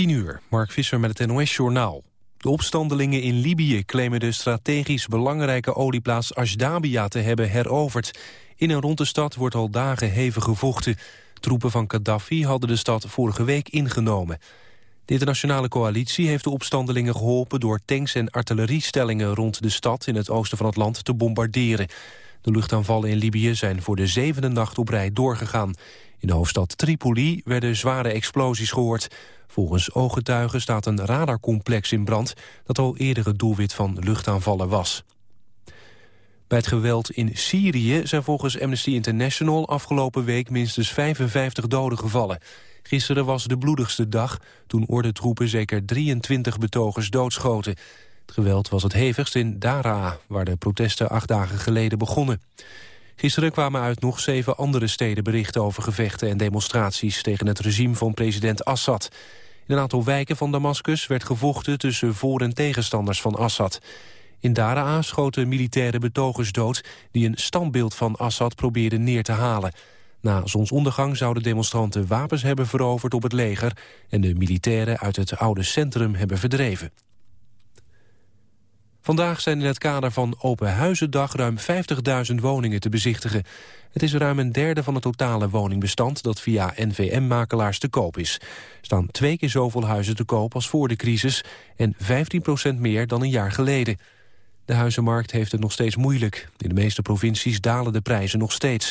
10 uur, Mark Visser met het NOS-journaal. De opstandelingen in Libië claimen de strategisch belangrijke olieplaats Ashdabia te hebben heroverd. In en rond de stad wordt al dagen hevig gevochten. Troepen van Gaddafi hadden de stad vorige week ingenomen. De internationale coalitie heeft de opstandelingen geholpen... door tanks en artilleriestellingen rond de stad in het oosten van het land te bombarderen. De luchtaanvallen in Libië zijn voor de zevende nacht op rij doorgegaan. In de hoofdstad Tripoli werden zware explosies gehoord. Volgens ooggetuigen staat een radarcomplex in brand... dat al eerder het doelwit van luchtaanvallen was. Bij het geweld in Syrië zijn volgens Amnesty International... afgelopen week minstens 55 doden gevallen. Gisteren was de bloedigste dag... toen ordentroepen zeker 23 betogers doodschoten. Het geweld was het hevigst in Daraa... waar de protesten acht dagen geleden begonnen. Gisteren kwamen uit nog zeven andere steden berichten over gevechten en demonstraties tegen het regime van president Assad. In een aantal wijken van Damascus werd gevochten tussen voor- en tegenstanders van Assad. In Daraa schoten militaire betogers dood die een standbeeld van Assad probeerden neer te halen. Na zonsondergang zouden demonstranten wapens hebben veroverd op het leger... en de militairen uit het oude centrum hebben verdreven. Vandaag zijn in het kader van Open Huizendag ruim 50.000 woningen te bezichtigen. Het is ruim een derde van het totale woningbestand dat via NVM-makelaars te koop is. Er staan twee keer zoveel huizen te koop als voor de crisis en 15% meer dan een jaar geleden. De huizenmarkt heeft het nog steeds moeilijk. In de meeste provincies dalen de prijzen nog steeds.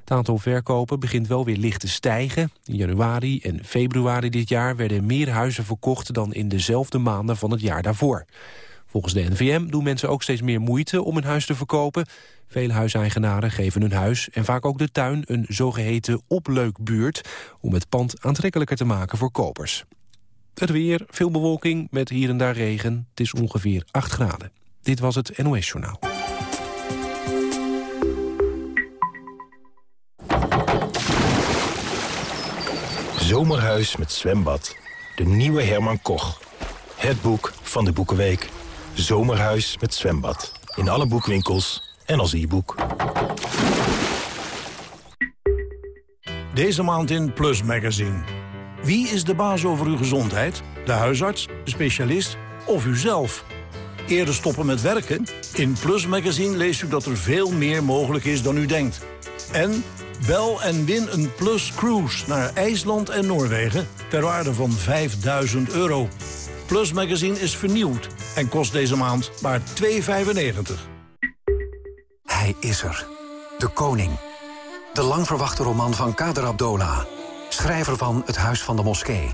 Het aantal verkopen begint wel weer licht te stijgen. In januari en februari dit jaar werden meer huizen verkocht... dan in dezelfde maanden van het jaar daarvoor. Volgens de NVM doen mensen ook steeds meer moeite om een huis te verkopen. Vele huiseigenaren geven hun huis en vaak ook de tuin een zogeheten opleukbuurt... om het pand aantrekkelijker te maken voor kopers. Het weer, veel bewolking met hier en daar regen. Het is ongeveer 8 graden. Dit was het NOS Journaal. Zomerhuis met zwembad. De nieuwe Herman Koch. Het boek van de Boekenweek. Zomerhuis met zwembad. In alle boekwinkels en als e-boek. Deze maand in Plus Magazine. Wie is de baas over uw gezondheid? De huisarts, de specialist of uzelf? Eerder stoppen met werken? In Plus Magazine leest u dat er veel meer mogelijk is dan u denkt. En bel en win een Plus Cruise naar IJsland en Noorwegen... ter waarde van 5000 euro. Plus Magazine is vernieuwd en kost deze maand maar 2,95. Hij is er. De koning. De lang verwachte roman van Kader Abdola. Schrijver van Het Huis van de Moskee.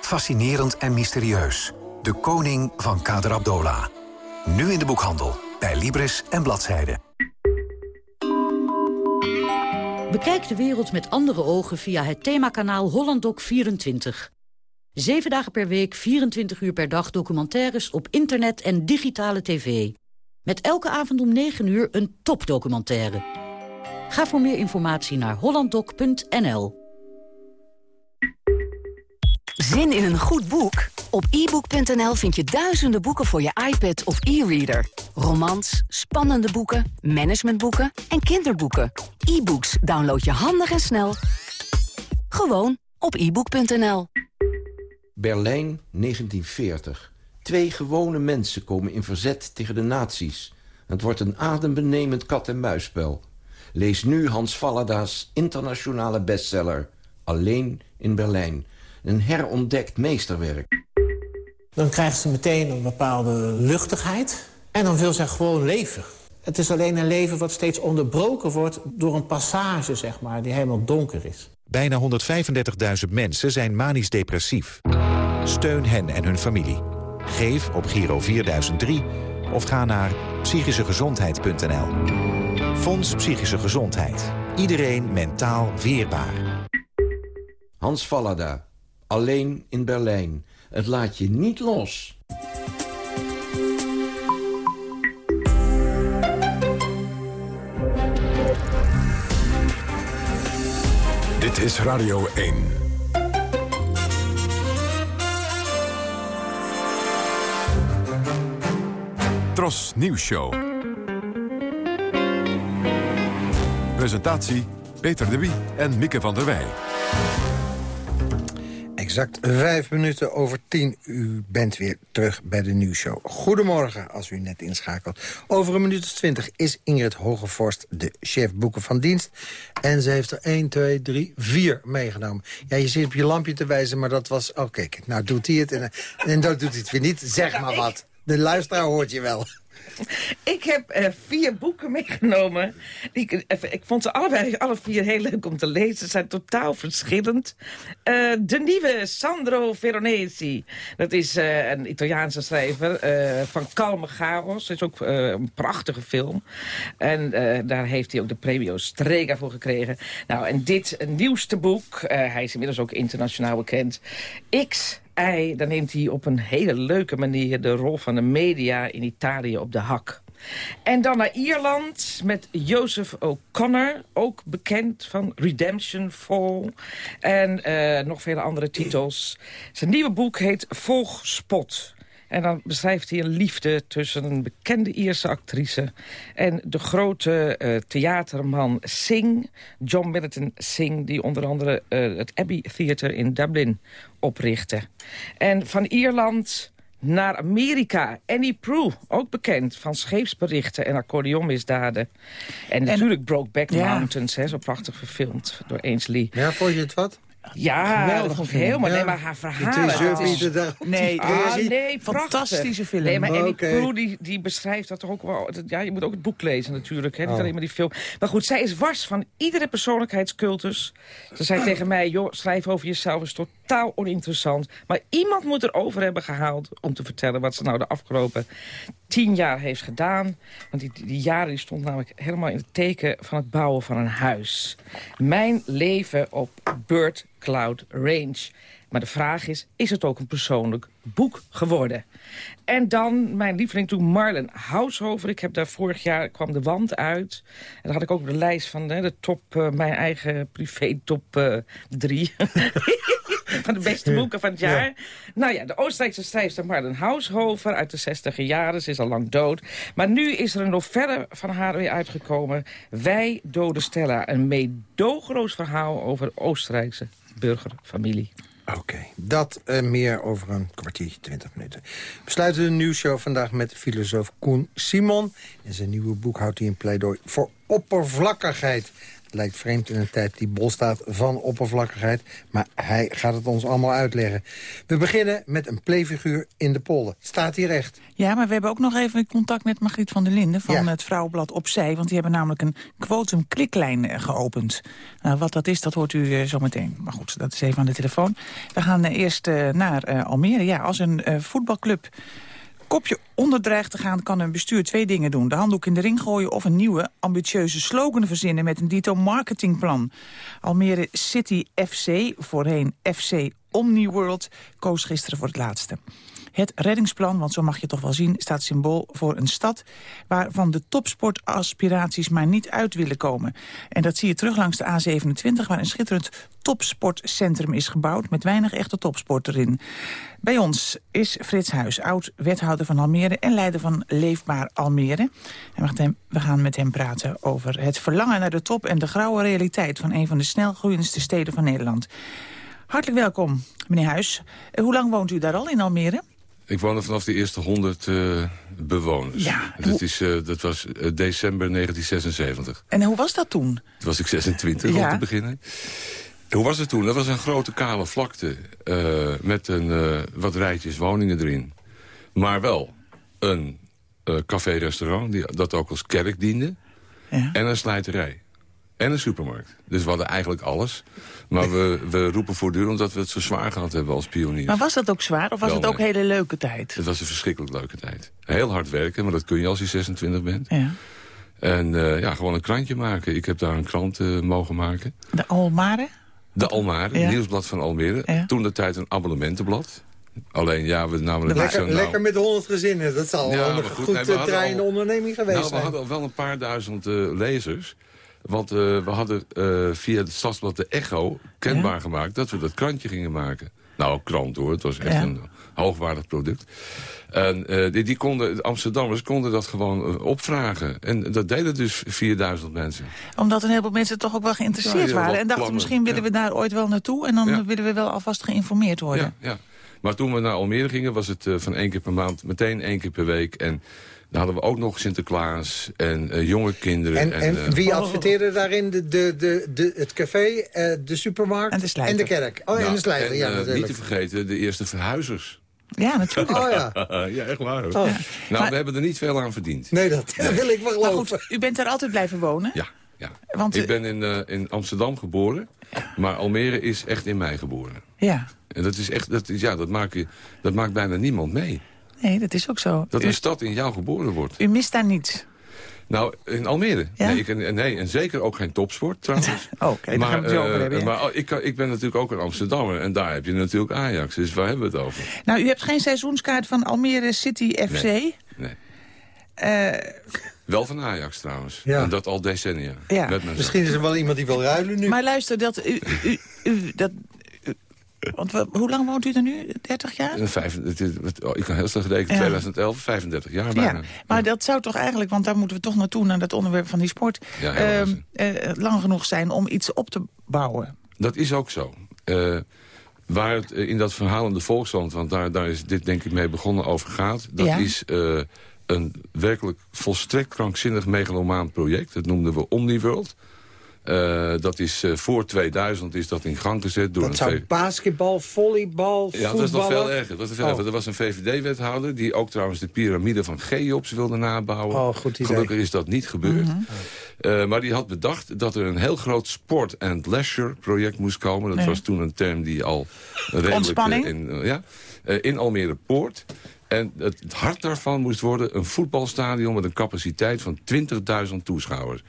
Fascinerend en mysterieus. De koning van Kader Abdola. Nu in de boekhandel. Bij Libris en Bladzijde. Bekijk de wereld met andere ogen via het themakanaal HollandDoc24. Zeven dagen per week, 24 uur per dag documentaires op internet en digitale tv. Met elke avond om 9 uur een topdocumentaire. Ga voor meer informatie naar hollanddoc.nl. Zin in een goed boek? Op ebook.nl vind je duizenden boeken voor je iPad of e-reader. Romans, spannende boeken, managementboeken en kinderboeken. E-books download je handig en snel. Gewoon op ebook.nl. Berlijn 1940. Twee gewone mensen komen in verzet tegen de nazi's. Het wordt een adembenemend kat-en-muisspel. Lees nu Hans Vallada's internationale bestseller... Alleen in Berlijn. Een herontdekt meesterwerk. Dan krijgt ze meteen een bepaalde luchtigheid. En dan wil ze gewoon leven. Het is alleen een leven wat steeds onderbroken wordt... door een passage, zeg maar, die helemaal donker is. Bijna 135.000 mensen zijn manisch depressief. Steun hen en hun familie. Geef op Giro 4003 of ga naar psychischegezondheid.nl. Fonds Psychische Gezondheid. Iedereen mentaal weerbaar. Hans Vallada. Alleen in Berlijn. Het laat je niet los. Dit is Radio 1. Tros Nieuws Show. Presentatie Peter de Wie en Mieke van der Wij. Exact vijf minuten over tien. U bent weer terug bij de nieuwsshow. Goedemorgen, als u net inschakelt. Over een minuut of twintig is Ingrid Hogevorst de chef boeken van dienst. En ze heeft er 1, 2, 3, 4 meegenomen. Ja, je zit op je lampje te wijzen, maar dat was... Oh, kijk, nou doet hij het en, en dan doet hij het weer niet. Zeg maar wat. De luisteraar hoort je wel. Ik heb uh, vier boeken meegenomen. Ik, even, ik vond ze allebei, alle vier heel leuk om te lezen. Ze zijn totaal verschillend. Uh, de nieuwe Sandro Veronesi. Dat is een Italiaanse schrijver van Kalme Chaos. Dat is ook een prachtige film. En daar heeft hij ook de premio Strega voor gekregen. Nou, en dit nieuwste boek, hij is inmiddels ook internationaal bekend. X dan neemt hij op een hele leuke manier... de rol van de media in Italië op de hak. En dan naar Ierland met Joseph O'Connor, ook bekend van Redemption Fall. En uh, nog vele andere titels. Zijn nieuwe boek heet Volgspot. En dan beschrijft hij een liefde tussen een bekende Ierse actrice... en de grote uh, theaterman Singh, John Milton Singh... die onder andere uh, het Abbey Theatre in Dublin oprichtte. En van Ierland naar Amerika. Annie Proulx, ook bekend van scheepsberichten en accordeonmisdaden. En, en natuurlijk Brokeback ja. Mountains, hè, zo prachtig verfilmd door Ainsley. Ja, vond je het wat? Ja, dat vond ik heel mooi. Nee, maar haar verhalen... nee, ah, nee, fantastische film. Nee, maar Annie okay. die, die beschrijft dat toch ook wel... Ja, je moet ook het boek lezen natuurlijk, hè, niet oh. alleen maar die film. Maar goed, zij is wars van iedere persoonlijkheidscultus. Ze zei tegen mij, joh, schrijf over jezelf is totaal oninteressant. Maar iemand moet er over hebben gehaald om te vertellen... wat ze nou de afgelopen tien jaar heeft gedaan. Want die, die jaren stond namelijk helemaal in het teken van het bouwen van een huis. Mijn leven op Bird Cloud Range. Maar de vraag is, is het ook een persoonlijk boek geworden? En dan mijn lieveling toen Marlen Haushover. Ik heb daar vorig jaar, kwam de wand uit. En dan had ik ook de lijst van hè, de top, uh, mijn eigen privé top uh, drie. van de beste boeken van het jaar. Nou ja, de Oostenrijkse schrijfster Marlen Haushofer uit de 60 jaren. Ze is al lang dood. Maar nu is er een novelle van haar weer uitgekomen. Wij doden Stella. Een meedogenloos verhaal over Oostenrijkse burgerfamilie. Oké, dat uh, meer over een kwartier, 20 minuten. We sluiten de nieuwsshow vandaag met filosoof Koen Simon. In zijn nieuwe boek houdt hij een pleidooi voor oppervlakkigheid lijkt vreemd in een tijd die bol staat van oppervlakkigheid. Maar hij gaat het ons allemaal uitleggen. We beginnen met een playfiguur in de polder. Staat hier echt. Ja, maar we hebben ook nog even contact met Margriet van der Linden... van het Vrouwenblad Opzij. Want die hebben namelijk een quotum kliklijn eh, geopend. Nou, wat dat is, dat hoort u uh, zo meteen. Maar goed, dat is even aan de telefoon. We gaan uh, eerst naar Almere. Ja, als een voetbalclub kopje onder dreigt te gaan, kan een bestuur twee dingen doen. De handdoek in de ring gooien of een nieuwe, ambitieuze slogan verzinnen... met een dito marketingplan. Almere City FC, voorheen FC Omniworld, koos gisteren voor het laatste. Het reddingsplan, want zo mag je toch wel zien, staat symbool voor een stad... waarvan de topsportaspiraties maar niet uit willen komen. En dat zie je terug langs de A27, waar een schitterend topsportcentrum is gebouwd... met weinig echte topsport erin. Bij ons is Frits Huis, oud-wethouder van Almere... en leider van Leefbaar Almere. En we gaan met hem praten over het verlangen naar de top... en de grauwe realiteit van een van de snel groeiendste steden van Nederland. Hartelijk welkom, meneer Huis. Eh, hoe lang woont u daar al in Almere? Ik woon er vanaf de eerste 100 uh, eh, bewoners. Ja, dat, is, uh, dat was december 1976. En hoe was dat toen? Toen was ik 26 ja. om te beginnen. Hoe was het toen? Dat was een grote kale vlakte met een, wat rijtjes woningen erin. Maar wel een café-restaurant dat ook als kerk diende. Ja. En een slijterij. En een supermarkt. Dus we hadden eigenlijk alles. Maar we, we roepen voortdurend dat we het zo zwaar gehad hebben als pioniers. Maar was dat ook zwaar of was wel, het ook een hele leuke tijd? Het was een verschrikkelijk leuke tijd. Heel hard werken, maar dat kun je als je 26 bent. Ja. En ja, gewoon een krantje maken. Ik heb daar een krant mogen maken. De Almare? De Almere, ja. Nieuwsblad van Almere. Toen de tijd een abonnementenblad. Alleen ja, we namelijk lekker, zo, nou, lekker met honderd gezinnen. Dat zal wel een goed, goed nee, draaiende onderneming geweest nou, zijn. We hadden al wel een paar duizend uh, lezers. Want uh, we hadden uh, via het stadsblad De Echo kenbaar ja? gemaakt... dat we dat krantje gingen maken. Nou, krant hoor. Het was echt een hoogwaardig product. En uh, die, die, konden, de Amsterdammers konden dat gewoon opvragen. En dat deden dus 4000 mensen. Omdat een heleboel mensen toch ook wel geïnteresseerd ja, waren. En dachten, misschien willen we daar ooit wel naartoe. En dan willen we wel alvast geïnformeerd worden. Ja, Maar toen we naar Almere gingen, was het uh, van één keer per maand meteen één keer per week. En dan hadden we ook nog Sinterklaas en jonge kinderen. En, en, en wie adverteerde daarin? De, de, de, de, het café, de supermarkt en de, en de kerk. Oh, nou, en de slijter, en, ja natuurlijk. Niet te vergeten, de eerste verhuizers. Ja, natuurlijk. Oh ja. ja, echt waar. Oh. Nou, Maar- we hebben er niet veel aan verdiend. Nee, dat wil ik wel Maar geloven. goed, u bent daar altijd blijven wonen? Ja, ja. Want, ik eh, ben in, eh, in Amsterdam geboren, maar Almere is echt in mij geboren. Ja. En dat is echt, dat is, ja, dat maakt, je, dat maakt bijna niemand mee. Nee, dat is ook zo. Dat u, een stad in jou geboren wordt. u mist daar niets. Nou, in Almere. Ja? Nee, ik, en- nee, en zeker ook geen topsport trouwens. Oké, daar gaan we het zo over hebben. ja. maar oh, ik, ik ben natuurlijk ook een Amsterdammer. En daar heb je natuurlijk Ajax. Dus waar hebben we het over? Nou, u hebt geen seizoenskaart van Almere City FC. Nee. Nee. Eh, Wel van Ajax trouwens. Ja. En dat al decennia. Ja. Misschien is er wel iemand die wil ruilen nu. maar luister, dat u... u, u dat, want we- hoe lang woont u er nu? 30 jaar? Een vijf, het is- het- oh, ik kan heel snel gerekend, Ja. 2011, 35 jaar bijna. Ja, maar dat zou toch eigenlijk, want daar moeten we toch naartoe... naar dat onderwerp van die sport... Ja, ehm, eh, lang genoeg zijn om iets op te bouwen. Dat is ook zo. Eh, waar het eh, in dat verhaal in de Volksland, want daar, daar is dit denk ik mee begonnen over gaat... dat is eh, een werkelijk volstrekt krankzinnig megalomaan project. Dat noemden we Omniworld. Eh, dat is eh, voor 2000 is dat in gang gezet door Dat een... zou basketbal, volleybal, Ja, dat is nog veel erger. Dat is veel Oh. erger. Er was een VVD-wethouder die ook trouwens de piramide van Cheops wilde nabouwen. Oh, goed idee. Gelukkig is dat niet gebeurd. Mhm. Eh, maar die had bedacht dat er een heel groot sport- and leisure-project moest komen. Dat Nee. was toen een term die al redelijk... Ontspanning? in, ja, in Almere Poort. En het hart daarvan moest worden een voetbalstadion... met een capaciteit van 20.000 toeschouwers.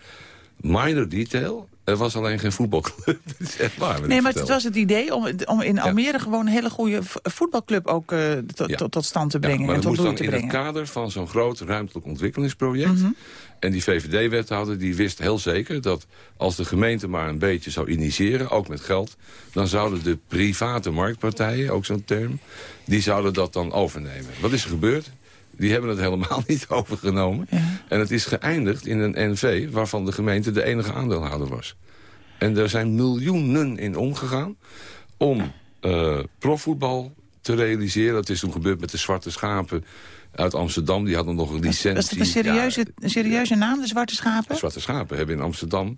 Minor detail, er was alleen geen voetbalclub. Dat is echt waar. Nee, maar het was het idee om, om in Almere gewoon een hele goede voetbalclub ook eh, tot- Ja. stand te Ja, brengen maar en dat tot moest dan te in brengen. het kader van zo'n groot ruimtelijk ontwikkelingsproject. Mhm. En die VVD-wethouder die wist heel zeker dat als de gemeente maar een beetje zou initiëren, ook met geld, dan zouden de private marktpartijen, ook zo'n term, die zouden dat dan overnemen. Wat is er gebeurd? Die hebben het helemaal niet overgenomen. En het is geëindigd in een NV waarvan de gemeente de enige aandeelhouder was. En er zijn miljoenen in omgegaan om eh, profvoetbal te realiseren. Dat is toen gebeurd met de Zwarte Schapen uit Amsterdam. Die hadden nog een licentie. Was het een serieuze, een serieuze naam, de Zwarte Schapen? De Zwarte Schapen hebben in Amsterdam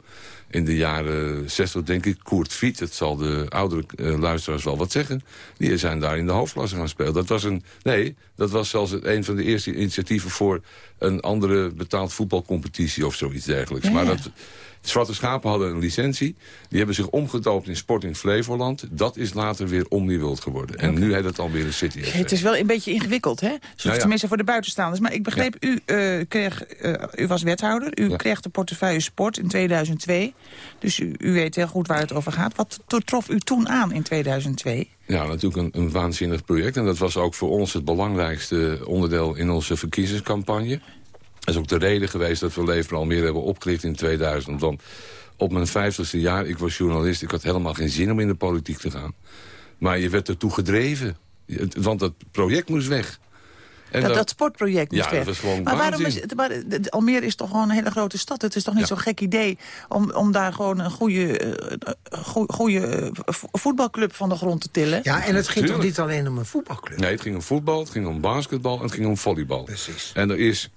in de jaren 60, denk ik, Koert Fiet, het zal de oudere eh, luisteraars wel wat zeggen, die zijn daar in de hoofdklasse gaan spelen. Dat was een, nee, dat was zelfs een van de eerste initiatieven voor een andere betaald voetbalcompetitie of zoiets dergelijks. Ja, Maar dat, Zwarte Schapen hadden een licentie, die hebben zich omgedoopt in Sporting Flevoland. Dat is later weer Omniworld geworden. En nu heet het alweer een City FC. Het is wel een beetje ingewikkeld, hè? Ja. Tenminste voor de buitenstaanders. Maar ik begreep, u, eh, kreeg, eh, u was wethouder. U Ja. kreeg de portefeuille sport in 2002. Dus u, u weet heel goed waar het over gaat. Wat trof u toen aan in 2002? Ja, natuurlijk een, een waanzinnig project. En dat was ook voor ons het belangrijkste onderdeel in onze verkiezingscampagne. Dat is ook de reden geweest dat we Leefbaar Almere hebben opgericht in 2000. Want op mijn vijftigste jaar, ik was journalist... ik had helemaal geen zin om in de politiek te gaan. Maar je werd ertoe gedreven. Want dat project moest weg. En dat, dat sportproject moest Ja, weg. dat was gewoon maar waarom is maar Almere is toch gewoon een hele grote stad. Het is toch niet Ja. zo'n gek idee om, om daar gewoon een goede, eh, eh, goe- goede eh, vo- voetbalclub van de grond te tillen? Ja, en het ging toch niet alleen om een voetbalclub? Nee, het ging om voetbal, het ging om basketbal en het ging om volleybal. Precies. En er is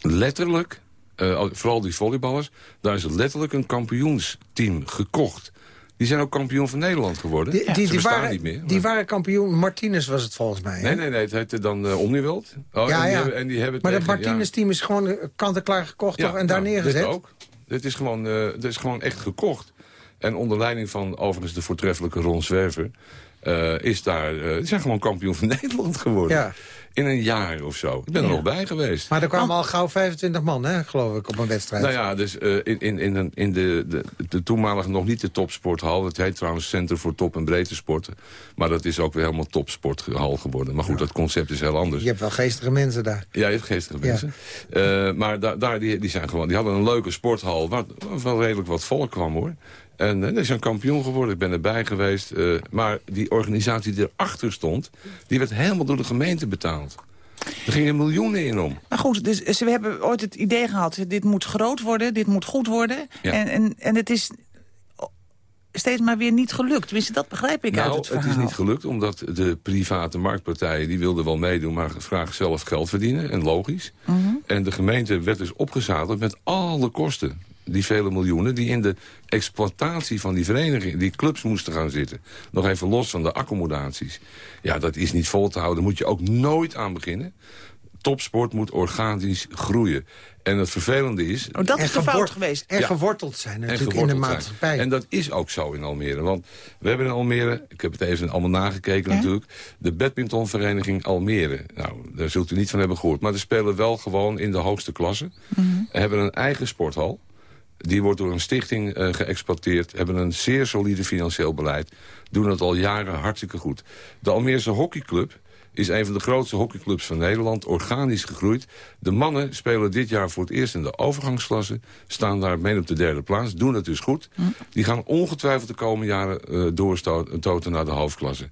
letterlijk, eh, vooral die volleyballers... daar is letterlijk een kampioensteam gekocht. Die zijn ook kampioen van Nederland geworden. Die, die, die, waren, niet meer. die waren kampioen. Martinez was het volgens mij. hè? Nee, nee, nee, het heette dan uh, Omniworld. Oh, Ja, en die ja. Hebben, en die hebben maar dat ja. Martinez-team is gewoon eh, kant-en-klaar gekocht toch, en daar nou, neergezet? Dit ook. Dit is gewoon, eh, dit is gewoon echt gekocht. En onder leiding van overigens de voortreffelijke Ron Zwerver... is daar, eh, die zijn gewoon kampioen van Nederland geworden. Ja. In een jaar of zo. Ik ben er nog bij geweest. Maar er kwamen al gauw 25 man, hè, geloof ik, op een wedstrijd. Nou ja, dus eh, in, in, in, een- in de, de, de toenmalige nog niet de topsporthal. Het heet trouwens Centrum voor Top- en Breedte Sporten. Maar dat is ook weer helemaal topsporthal geworden. Maar goed, dat concept is heel anders. Je hebt wel geestige mensen daar. Ja, je hebt geestige Ja. mensen. Eh, maar da daar, die, die, zijn gewoon, die hadden een leuke sporthal waar, waar wel redelijk wat volk kwam hoor. En uh, is een kampioen geworden, ik ben erbij geweest. Uh, maar die organisatie die erachter stond... die werd helemaal door de gemeente betaald. Er gingen miljoenen in om. Maar goed, dus we hebben ooit het idee gehad... dit moet groot worden, dit moet goed worden. Ja. En, en, en het is steeds maar weer niet gelukt. Tenminste, dat begrijp ik nou, uit het verhaal. het is niet gelukt, omdat de private marktpartijen... die wilden wel meedoen, maar graag zelf geld verdienen. En logisch. Mm En de gemeente werd dus opgezadeld met alle kosten. Die vele miljoenen die in de exploitatie van die vereniging... die clubs moesten gaan zitten. Nog even los van de accommodaties. Ja, dat is niet vol te houden. Daar moet je ook nooit aan beginnen. Topsport moet organisch groeien. En het vervelende is... Oh, dat is de fout geweest. En Ja. geworteld zijn natuurlijk in de zijn. maatschappij. En dat is ook zo in Almere. Want we hebben in Almere, ik heb het even allemaal nagekeken Ja? natuurlijk... de badmintonvereniging Almere. Nou, daar zult u niet van hebben gehoord. Maar die spelen wel gewoon in de hoogste klasse. Mhm. Hebben een eigen sporthal. Die wordt door een stichting eh, geëxploiteerd. Hebben een zeer solide financieel beleid. Doen het al jaren hartstikke goed. De Almeerse hockeyclub is een van de grootste hockeyclubs van Nederland. Organisch gegroeid. De mannen spelen dit jaar voor het eerst in de overgangsklasse. Staan daar mee op de derde plaats. Doen het dus goed. Die gaan ongetwijfeld de komende jaren eh doorstoten naar de hoofdklasse.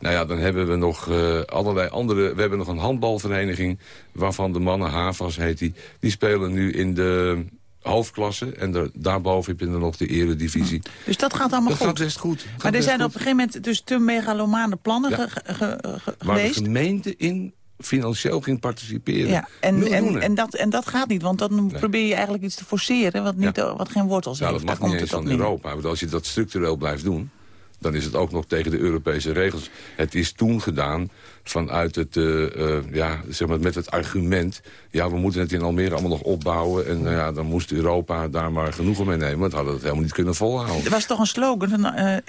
Nou ja, dan hebben we nog eh, allerlei andere... We hebben nog een handbalvereniging... waarvan de mannen, Havas heet die... die spelen nu in de hoofdklasse. En daar- daarboven heb je dan nog de eredivisie. Dus dat gaat allemaal Dat goed. gaat best goed. Gaat maar er zijn goed. op een gegeven moment dus te megalomane plannen Ja. ge- ge- ge- ge- Waar de geweest. gemeente in financieel ging participeren. Ja, en, en, dat, en dat gaat niet, want dan probeer je eigenlijk iets te forceren... wat, niet, wat geen wortels Ja, heeft. dat mag niet eens van. Europa. Want als je dat structureel blijft doen... dan is het ook nog tegen de Europese regels. Het is toen gedaan vanuit het, eh, eh, ja, zeg maar met het argument... ja, we moeten het in Almere allemaal nog opbouwen... en nou ja, dan moest Europa daar maar genoegen mee nemen. Want hadden het helemaal niet kunnen volhouden. Er was toch een slogan van eh, eh,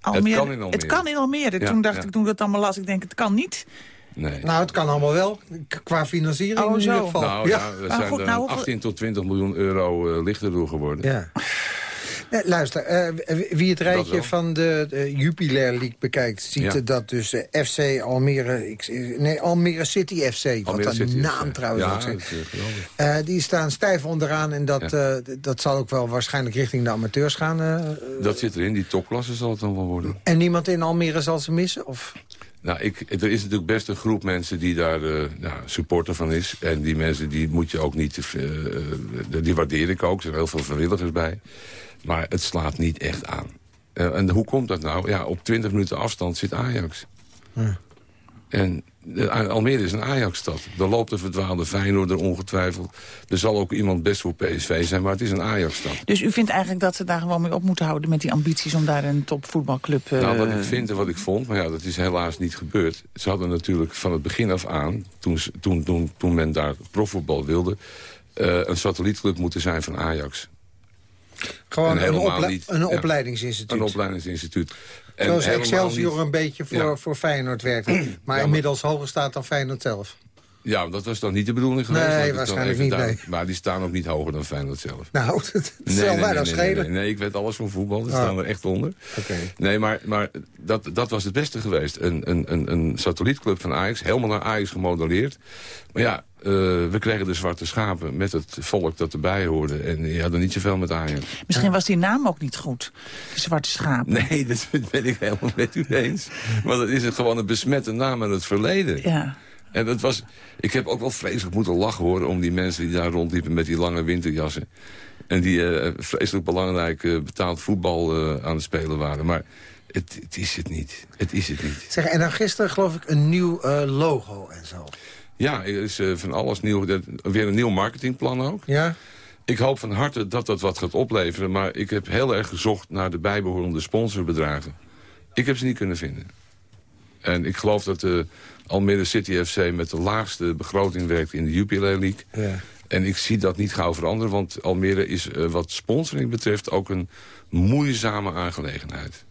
Almere. kan in Almere. Het kan in Almere. Ja, toen dacht ja. ik, toen ik dat allemaal las, ik denk, het kan niet. Nee. Nou, het kan allemaal wel, qua financiering Oh, in ieder geval. Nou ja, Maar zijn goed, er nou, hoeveel- 18 tot 20 miljoen euro eh, lichter door geworden. Ja. Nee, luister, eh, wie het rijtje van de, de Jupiler League bekijkt... ziet Ja. dat dus eh, FC Almere... Ik, nee, Almere City FC. wat een City naam FC. trouwens. Ja, ook, eh. Eh, die staan stijf onderaan en dat, eh, dat zal ook wel waarschijnlijk richting de amateurs gaan. eh. Dat zit erin, die topklasse zal het dan wel worden. en niemand in Almere zal ze missen? Of? Nou, ik, er is natuurlijk best een groep mensen die daar eh, nou, supporter van is. En die mensen die moet je ook niet... eh, eh, die waardeer ik ook. Er zijn heel veel vrijwilligers bij. Maar het slaat niet echt aan. Eh, en hoe komt dat nou? Ja, op 20 minuten afstand zit Ajax. En eh, Almere is een Ajax-stad. Er loopt een verdwaalde Feyenoord er ongetwijfeld. Er zal ook iemand best voor PSV zijn, maar het is een Ajax-stad. Dus u vindt eigenlijk dat ze daar gewoon mee op moeten houden... met die ambities om daar een topvoetbalclub... eh, Nou, wat ik vind en wat ik vond, maar ja, dat is helaas niet gebeurd. Ze hadden natuurlijk van het begin af aan, toen, toen, toen, toen men daar profvoetbal wilde... een satellietclub moeten zijn van Ajax. Gewoon En een, ople- niet, een opleidingsinstituut. Een opleidingsinstituut. En Zoals Excelsior niet- een beetje voor, Ja. voor Feyenoord werkte. Maar maar- inmiddels hoger staat dan Feyenoord zelf. Ja, dat was dan niet de bedoeling geweest. Nee, waarschijnlijk niet, nee. Maar die staan ook niet hoger dan Feyenoord zelf. Nou, dat Nee, zal nee, mij dan nee, schelen. Nee, nee, ik weet alles van voetbal. Daar Ah. staan er echt onder. Oké. Nee, maar, maar dat, dat was het beste geweest. Een, een, een, een satellietclub van Ajax, helemaal naar Ajax gemodelleerd. Maar ja, eh, we kregen de zwarte schapen met het volk dat erbij hoorde. En die hadden niet zoveel met Ajax. Misschien was die naam ook niet goed. De Zwarte Schaap. Nee, dat ben ik helemaal met u eens. Maar dat is het gewoon een besmette naam aan het verleden. Ja. En dat was, ik heb ook wel vreselijk moeten lachen horen... om die mensen die daar rondliepen met die lange winterjassen. En die eh, vreselijk belangrijk eh, betaald voetbal eh, aan het spelen waren. Maar het, het is het niet. Het is het niet. Zeg, en dan gisteren geloof ik een nieuw logo en zo. Ja, er is van alles nieuw. Weer een nieuw marketingplan ook. Ja? Ik hoop van harte dat dat wat gaat opleveren. Maar ik heb heel erg gezocht naar de bijbehorende sponsorbedragen. Ik heb ze niet kunnen vinden. En ik geloof dat de Almere City FC met de laagste begroting werkt in de Jupiler League. Ja. En ik zie dat niet gauw veranderen. Want Almere is eh, wat sponsoring betreft ook een moeizame aangelegenheid.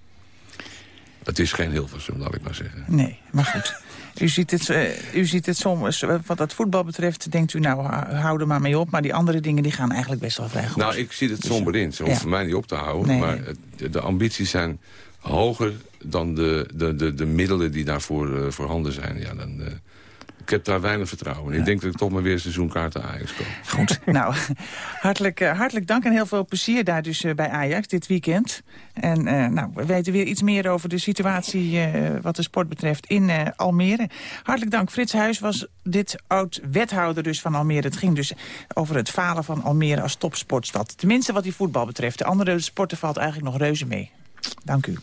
Het is geen Hilversum, laat ik maar zeggen. Nee, maar goed. U ziet het, eh, u ziet het soms, eh, wat dat voetbal betreft, denkt u nou, hou er maar mee op. Maar die andere dingen die gaan eigenlijk best wel vrij goed. Nou, ik zie het somber in. Ze hoeven Ja. mij niet op te houden. Nee. Maar de ambities zijn hoger dan de, de, de, de middelen die daarvoor eh, voorhanden zijn. Ja, dan eh, ik heb daar weinig vertrouwen in. Ik denk dat ik toch maar weer seizoenkaarten Ajax koop. Goed, nou, hartelijk, uh, hartelijk dank en heel veel plezier daar dus uh, bij Ajax dit weekend. En uh, nou, we weten weer iets meer over de situatie wat de sport betreft in Almere. Hartelijk dank. Frits Huis was dit oud-wethouder dus van Almere. Het ging dus over het falen van Almere als topsportstad. Tenminste wat die voetbal betreft. De andere sporten valt eigenlijk nog reuze mee. Dank u.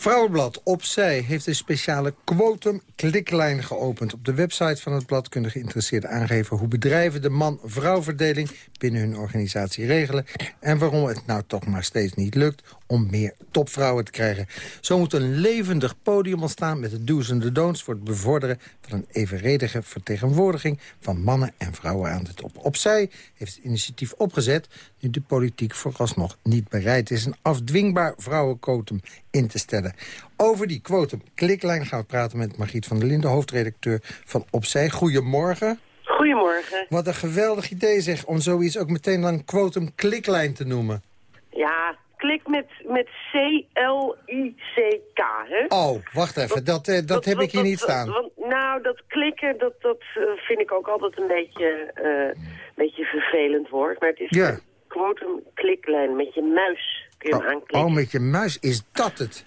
Vrouwenblad Opzij heeft een speciale quotum-kliklijn geopend. Op de website van het blad kunnen geïnteresseerden aangeven... hoe bedrijven de man-vrouw verdeling binnen hun organisatie regelen... en waarom het nou toch maar steeds niet lukt om meer topvrouwen te krijgen. Zo moet een levendig podium ontstaan met de do's en de don'ts... voor het bevorderen van een evenredige vertegenwoordiging... van mannen en vrouwen aan de top. Opzij heeft het initiatief opgezet... nu de politiek vooralsnog niet bereid is... een afdwingbaar vrouwenquotum in te stellen. Over die quotum kliklijn gaan we praten met Margriet van der Linden... hoofdredacteur van Opzij. Goedemorgen. Goedemorgen. Wat een geweldig idee zeg, om zoiets ook meteen dan quotum kliklijn te noemen. Ja, klik met, met C-L-I-C-K, hè? Oh, wacht even, dat, dat, dat, heb ik hier niet staan. Want, nou, dat klikken, dat, dat vind ik ook altijd een beetje, uh, beetje vervelend woord. Maar het is ja. quotum kliklijn, met je muis kun je oh, hem aanklikken. Oh, met je muis, is dat het?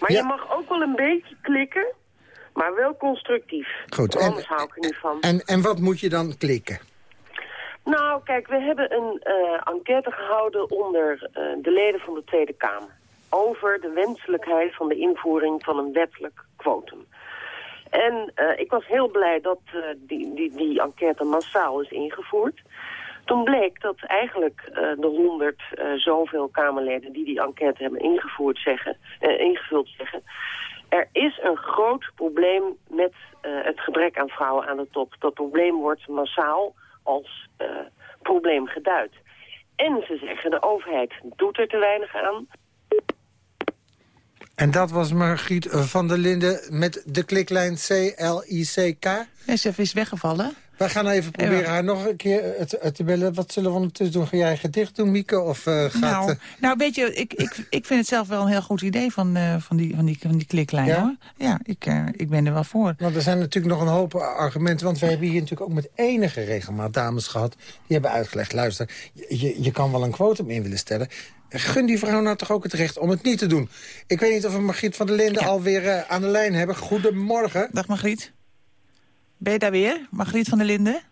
Maar je mag ook wel een beetje klikken, maar wel constructief. Goed. Anders hou ik er niet van. En, en wat moet je dan klikken? Nou, kijk, we hebben een uh, enquête gehouden onder uh, de leden van de Tweede Kamer. Over de wenselijkheid van de invoering van een wettelijk kwotum. En uh, ik was heel blij dat die, die, die enquête massaal is ingevoerd. Toen bleek dat eigenlijk de honderd zoveel Kamerleden die die enquête hebben ingevoerd zeggen, ingevuld zeggen... Er is een groot probleem met het gebrek aan vrouwen aan de top. Dat probleem wordt massaal als uh, probleem geduid. En ze zeggen, de overheid doet er te weinig aan. En dat was Margriet van der Linden met de kliklijn C-L-I-C-K? SF is weggevallen. We gaan even proberen haar nog een keer te, te bellen. Wat zullen we ondertussen doen? Ga jij een gedicht doen, Mieke? Of, uh, gaat, nou, uh... nou, weet je, ik, ik, ik vind het zelf wel een heel goed idee van, uh, van, die, van, die, van die kliklijn. Ja? Hoor. Ja, ik, ik ben er wel voor. Want er zijn natuurlijk nog een hoop argumenten. Want we hebben hier natuurlijk ook met enige regelmaat dames gehad... die hebben uitgelegd, luister, je, je kan wel een quotum in willen stellen... Gun die vrouw nou toch ook het recht om het niet te doen. Ik weet niet of we Margriet van der Linden ja. alweer aan de lijn hebben. Goedemorgen. Dag Margriet. Ben je daar weer, Margriet van der Linden?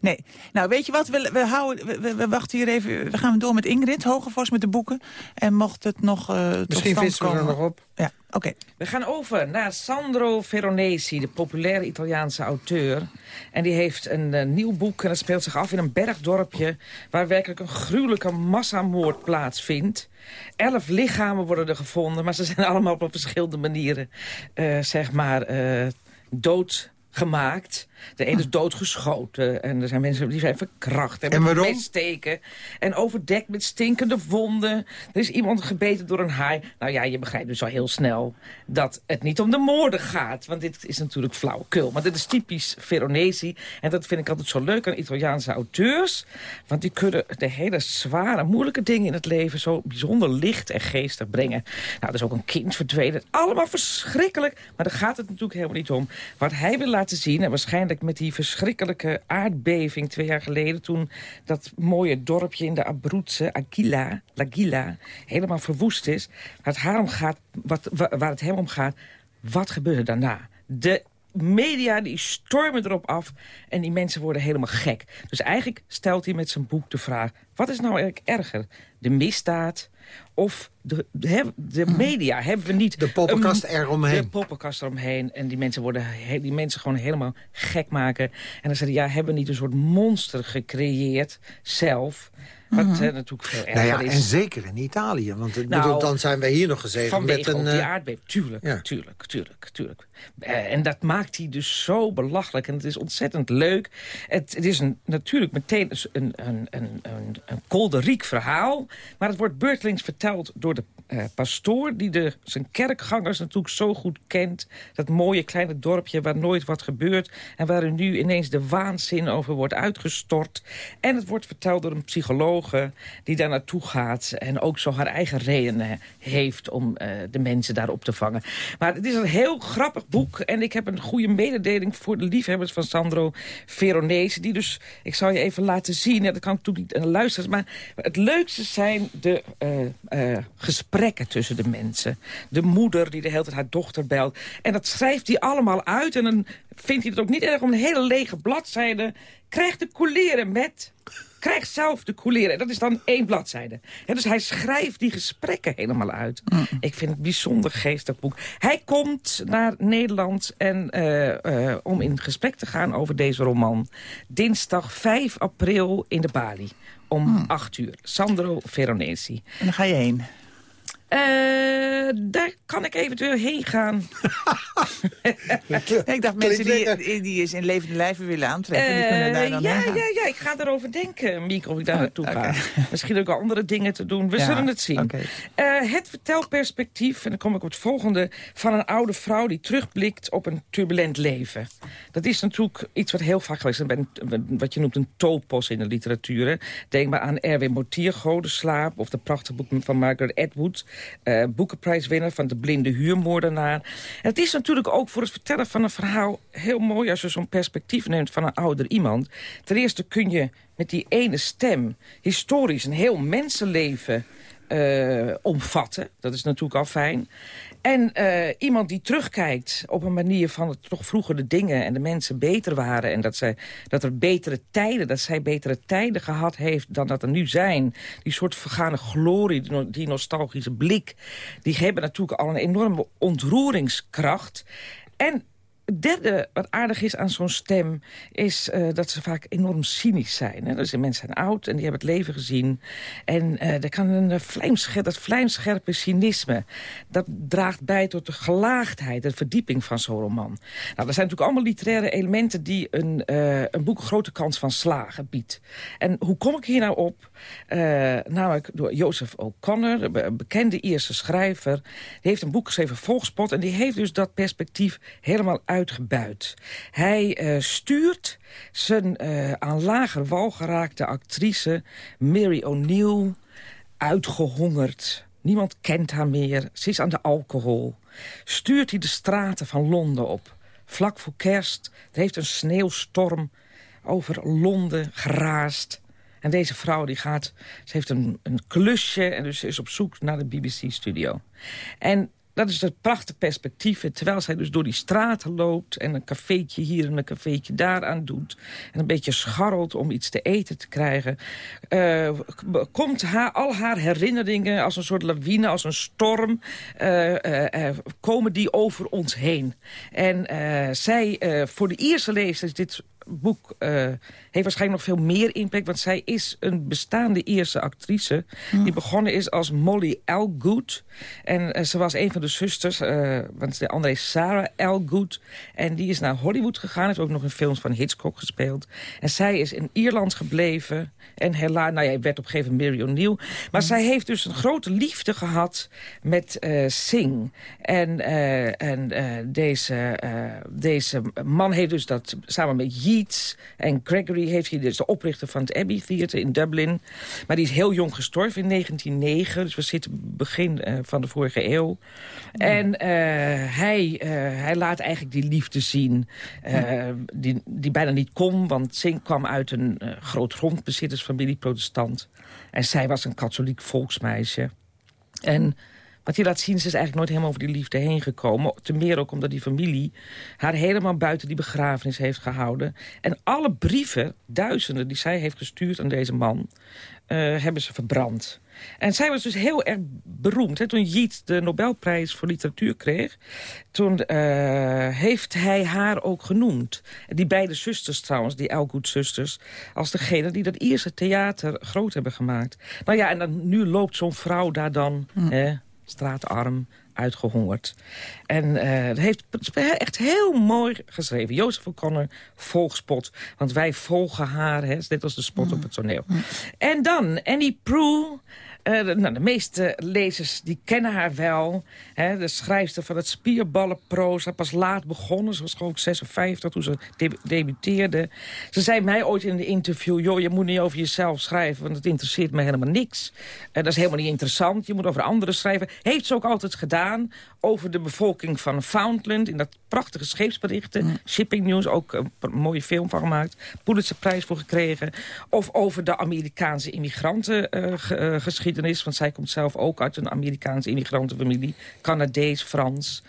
Nee. Nou, weet je wat? We, we, houden, we, we, wachten hier even. We gaan door met Ingrid Hogevors met de boeken. En mocht het nog uh, Misschien vissen we er nog op. Ja, oké. Okay. We gaan over naar Sandro Veronesi, de populaire Italiaanse auteur. En die heeft een uh, nieuw boek en dat speelt zich af in een bergdorpje... waar werkelijk een gruwelijke massamoord plaatsvindt. Elf lichamen worden er gevonden, maar ze zijn allemaal op verschillende manieren... Uh, zeg maar, dood gemaakt. De ene is doodgeschoten. En er zijn mensen die zijn verkracht. En, en waarom? steken. En overdekt met stinkende wonden. Er is iemand gebeten door een haai. Nou ja, je begrijpt dus al heel snel dat het niet om de moorden gaat. Want dit is natuurlijk flauwekul. Maar dit is typisch Veronesi. En dat vind ik altijd zo leuk aan Italiaanse auteurs. Want die kunnen de hele zware, moeilijke dingen in het leven... zo bijzonder licht en geestig brengen. Nou, er is ook een kind verdwenen. Allemaal verschrikkelijk. Maar daar gaat het natuurlijk helemaal niet om. Wat hij wil laten zien, en waarschijnlijk met die verschrikkelijke aardbeving twee jaar geleden... toen dat mooie dorpje in de Abruzze, Aquila, L'Aquila, helemaal verwoest is. Waar het, haar om gaat, wat, waar het hem om gaat, wat gebeurde daarna? De media die stormen erop af en die mensen worden helemaal gek. Dus eigenlijk stelt hij met zijn boek de vraag... wat is nou eigenlijk erger? De misdaad of de, de, de media? Hebben we niet... De poppenkast eromheen. De poppenkast eromheen. En die mensen, worden, die mensen gewoon helemaal gek maken. En dan zeiden ja, hebben we niet een soort monster gecreëerd zelf... Wat Mhm. natuurlijk veel erger Nou ja, is. en zeker in Italië. Want ik Nou, bedoel, dan zijn wij hier nog gezeten Vanwege met een... die eh, aardbeving. Tuurlijk, ja. tuurlijk, tuurlijk, tuurlijk. Eh, en dat maakt hij dus zo belachelijk. En het is ontzettend leuk. Het, het is een, natuurlijk meteen een, een, een, een, een kolderiek verhaal. Maar het wordt beurtelings verteld door de uh, pastoor... die de, zijn kerkgangers natuurlijk zo goed kent. Dat mooie kleine dorpje waar nooit wat gebeurt... en waar er nu ineens de waanzin over wordt uitgestort. En het wordt verteld door een psychologe die daar naartoe gaat... en ook zo haar eigen redenen heeft om uh, de mensen daar op te vangen. Maar het is een heel grappig boek... en ik heb een goede mededeling voor de liefhebbers van Sandro Veronese... die dus, ik zal je even laten zien... dat kan ik natuurlijk niet luisteren... maar het leukste zijn de uh, gesprekken tussen de mensen. De moeder die de hele tijd haar dochter belt. En dat schrijft hij allemaal uit. En dan vindt hij het ook niet erg om een hele lege bladzijde... krijgt de coleren met krijgt zelf de couleren. Dat is dan één bladzijde. dus hij schrijft die gesprekken helemaal uit. Mm. Ik vind het bijzonder geestig boek. Hij komt naar Nederland en, uh, uh, om in gesprek te gaan over deze roman. Dinsdag 5 april in de Bali. Om mm. 8 uur. Sandro Veronesi. En dan ga je heen? Uh, daar kan ik eventueel heen gaan. ik dacht mensen die, die eens in levende lijven willen aantreffen, uh, die kunnen daar dan ja. Ja, ja, ik ga erover denken, Mieke, of ik daar naartoe ga. Misschien ook andere dingen te doen. We ja, zullen het zien. Okay. Uh, het vertelperspectief, en dan kom ik op het volgende... van een oude vrouw die terugblikt op een turbulent leven. Dat is natuurlijk iets wat heel vaak geweest is. Wat je noemt een topos in de literatuur. Denk maar aan Erwin Mortier, Godenslaap... of de prachtige boek van Margaret Atwood... Uh, boekenprijswinnaar van De Blinde Huurmoordenaar. En het is natuurlijk ook voor het vertellen van een verhaal heel mooi... als je zo'n perspectief neemt van een ouder iemand. Ten eerste kun je met die ene stem historisch een heel mensenleven... Uh, omvatten. Dat is natuurlijk al fijn. En uh, iemand die terugkijkt op een manier van het toch vroeger de dingen en de mensen beter waren. En dat, zij, dat er betere tijden, dat zij betere tijden gehad heeft dan dat er nu zijn. Die soort vergane glorie, die, nostalgische blik. Die hebben natuurlijk al een enorme ontroeringskracht. En derde wat aardig is aan zo'n stem... is uh, dat ze vaak enorm cynisch zijn. Hè? Dus de mensen zijn oud en die hebben het leven gezien. En uh, kan een vlijmscherp, dat vlijmscherpe cynisme... dat draagt bij tot de gelaagdheid en verdieping van zo'n roman. Nou, er zijn natuurlijk allemaal literaire elementen... die een, een boek grote kans van slagen biedt. En hoe kom ik hier nou op? namelijk door Joseph O'Connor, een bekende Ierse schrijver. Die heeft een boek geschreven, Volgspot... en die heeft dus dat perspectief helemaal uitgebuit. Hij uh, stuurt zijn uh, aan lager wal geraakte actrice Mary O'Neill uitgehongerd. Niemand kent haar meer. Ze is aan de alcohol. Stuurt hij de straten van Londen op. Vlak voor kerst er heeft een sneeuwstorm over Londen geraast. En deze vrouw die gaat, ze heeft een, een klusje en dus is op zoek naar de BBC-studio. En dat is het prachtige perspectief. terwijl zij dus door die straten loopt... en een cafeetje hier en een cafeetje daar aan doet... en een beetje scharrelt om iets te eten te krijgen... Uh, komt haar, al haar herinneringen als een soort lawine, als een storm... Uh, uh, komen die over ons heen. En zij, voor de eerste lezer is dit boek uh, heeft waarschijnlijk nog veel meer impact... want zij is een bestaande Ierse actrice... die begonnen is als Molly Elgood. En uh, ze was een van de zusters, uh, want de andere is Sarah Elgood. En die is naar Hollywood gegaan, heeft ook nog in films van Hitchcock gespeeld. En zij is in Ierland gebleven... En helaas, nou ja, werd op een gegeven moment Mary O'Neill. Maar zij heeft dus een grote liefde gehad met Sing. En, en deze, deze man heeft dus dat samen met Yeats en Gregory... heeft hij dus de oprichter van het Abbey Theatre in Dublin. Maar die is heel jong gestorven in 1909. Dus we zitten begin van de vorige eeuw. En hij, hij laat eigenlijk die liefde zien die, die bijna niet kon. Want Sing kwam uit een groot grondbezitters familie protestant. En zij was een katholiek volksmeisje. En wat hij laat zien, ze is eigenlijk nooit helemaal over die liefde heen gekomen. Te meer ook omdat die familie haar helemaal buiten die begrafenis heeft gehouden. En alle brieven, duizenden, die zij heeft gestuurd aan deze man... Uh, hebben ze verbrand. En zij was dus heel erg beroemd. Hè. Toen Yeats de Nobelprijs voor literatuur kreeg... toen uh, heeft hij haar ook genoemd. Die beide zusters trouwens, die Elgood-zusters... als degene die dat Ierse theater groot hebben gemaakt. Nou ja, en dan, nu loopt zo'n vrouw daar dan... Hm. Hè, straatarm, uitgehongerd. En uh, het heeft echt heel mooi geschreven. Jozef O'Connor, volgspot. Want wij volgen haar, hè, net als de spot op het toneel. En dan Annie Proulx Uh, de, nou, de meeste lezers die kennen haar wel. Hè, de schrijfster van het spierballenproza. Pas laat begonnen. Ze was gewoon 56 toen ze debuteerde. Ze zei mij ooit in een interview... joh, je moet niet over jezelf schrijven, want het interesseert me helemaal niks. Uh, dat is helemaal niet interessant. Je moet over anderen schrijven. Heeft ze ook altijd gedaan over de bevolking van Foundland... in dat prachtige scheepsberichten. Mm. Shipping News, ook een mooie film van gemaakt. Pulitzerprijs voor gekregen. Of over de Amerikaanse immigrantengeschiedenis. Uh, want zij komt zelf ook uit een Amerikaanse immigrantenfamilie. Canadees, Frans.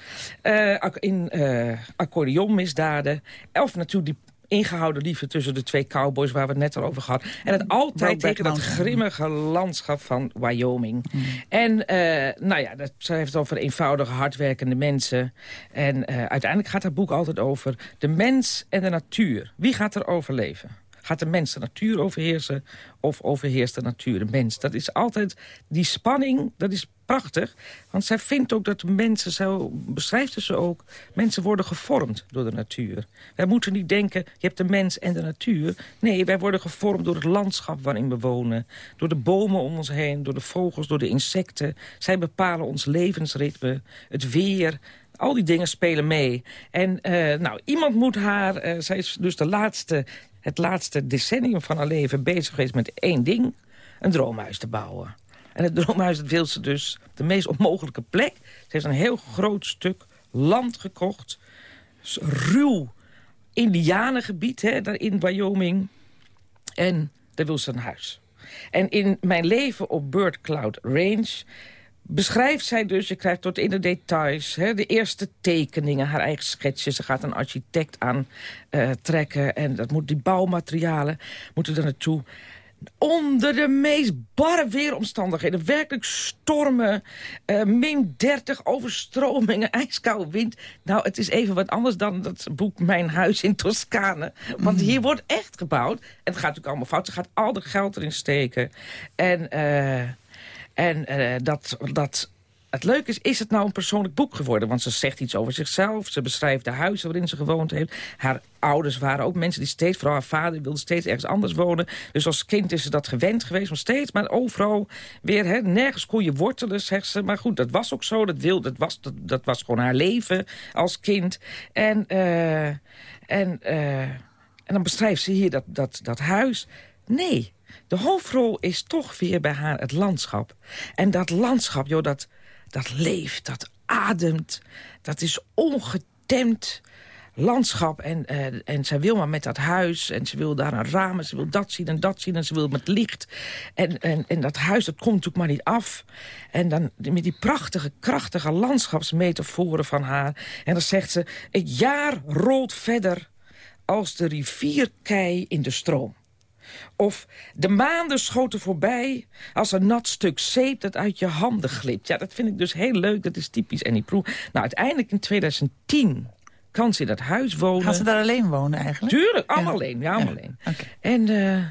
Uh, in uh, accordeonmisdaden. Of natuurlijk die ingehouden liefde tussen de twee cowboys waar we het net al over gehad. En het altijd tegen dat grimmige landschap van Wyoming. Mm. En uh, nou ja, dat, ze heeft het over eenvoudige, hardwerkende mensen. En uh, uiteindelijk gaat het boek altijd over de mens en de natuur. Wie gaat er overleven? Gaat de mens de natuur overheersen of overheerst de natuur de mens? Dat is altijd die spanning, dat is prachtig. Want zij vindt ook dat mensen, zo beschrijft ze ook... mensen worden gevormd door de natuur. Wij moeten niet denken, je hebt de mens en de natuur. Nee, wij worden gevormd door het landschap waarin we wonen. Door de bomen om ons heen, door de vogels, door de insecten. Zij bepalen ons levensritme, het weer... Al die dingen spelen mee. En uh, nou, iemand moet haar... Uh, zij is dus de laatste het laatste decennium van haar leven bezig geweest met één ding. Een droomhuis te bouwen. En het droomhuis dat wil ze dus de meest onmogelijke plek. Ze heeft een heel groot stuk land gekocht. Ruw indianengebied hè, daar in Wyoming. En daar wil ze een huis. En in mijn leven op Bird Cloud Range beschrijft zij dus, je krijgt tot in de details... Hè, de eerste tekeningen, haar eigen schetsjes. Ze gaat een architect aan uh, trekken en dat moet, die bouwmaterialen moeten er naartoe. Onder de meest barre weeromstandigheden. Werkelijk stormen, uh, min 30 overstromingen, ijskoude wind. Nou, het is even wat anders dan dat boek Mijn Huis in Toscane. Want hier wordt echt gebouwd. En het gaat natuurlijk allemaal fout. Ze gaat al het geld erin steken. En... Uh, en uh, dat, dat, het leuke is, is het nou een persoonlijk boek geworden? Want ze zegt iets over zichzelf. Ze beschrijft de huizen waarin ze gewoond heeft. Haar ouders waren ook mensen die steeds... vooral haar vader wilde steeds ergens anders wonen. Dus als kind is ze dat gewend geweest. Maar steeds maar overal weer... Hè, nergens kon je wortelen, zegt ze. Maar goed, dat was ook zo. Dat, wilde, dat, was, dat, was gewoon haar leven als kind. En, uh, en, uh, en dan beschrijft ze hier dat, dat, dat huis. Nee, de hoofdrol is toch weer bij haar het landschap. En dat landschap, joh, dat, dat leeft, dat ademt. Dat is ongetemd landschap. En, uh, en zij wil maar met dat huis. En ze wil daar een raam. En ze wil dat zien en dat zien. En ze wil met licht. En, en, en dat huis, dat komt natuurlijk maar niet af. En dan met die prachtige, krachtige landschapsmetaforen van haar. En dan zegt ze... Het jaar rolt verder als de rivierkei in de stroom. Of de maanden schoten voorbij als een nat stuk zeep dat uit je handen glipt. Ja, dat vind ik dus heel leuk. Dat is typisch Annie Proe. Nou, uiteindelijk in 2010 kan ze in dat huis wonen. Gaat ze daar alleen wonen eigenlijk? Tuurlijk, allemaal alleen. Ja, allemaal alleen. En... Uh,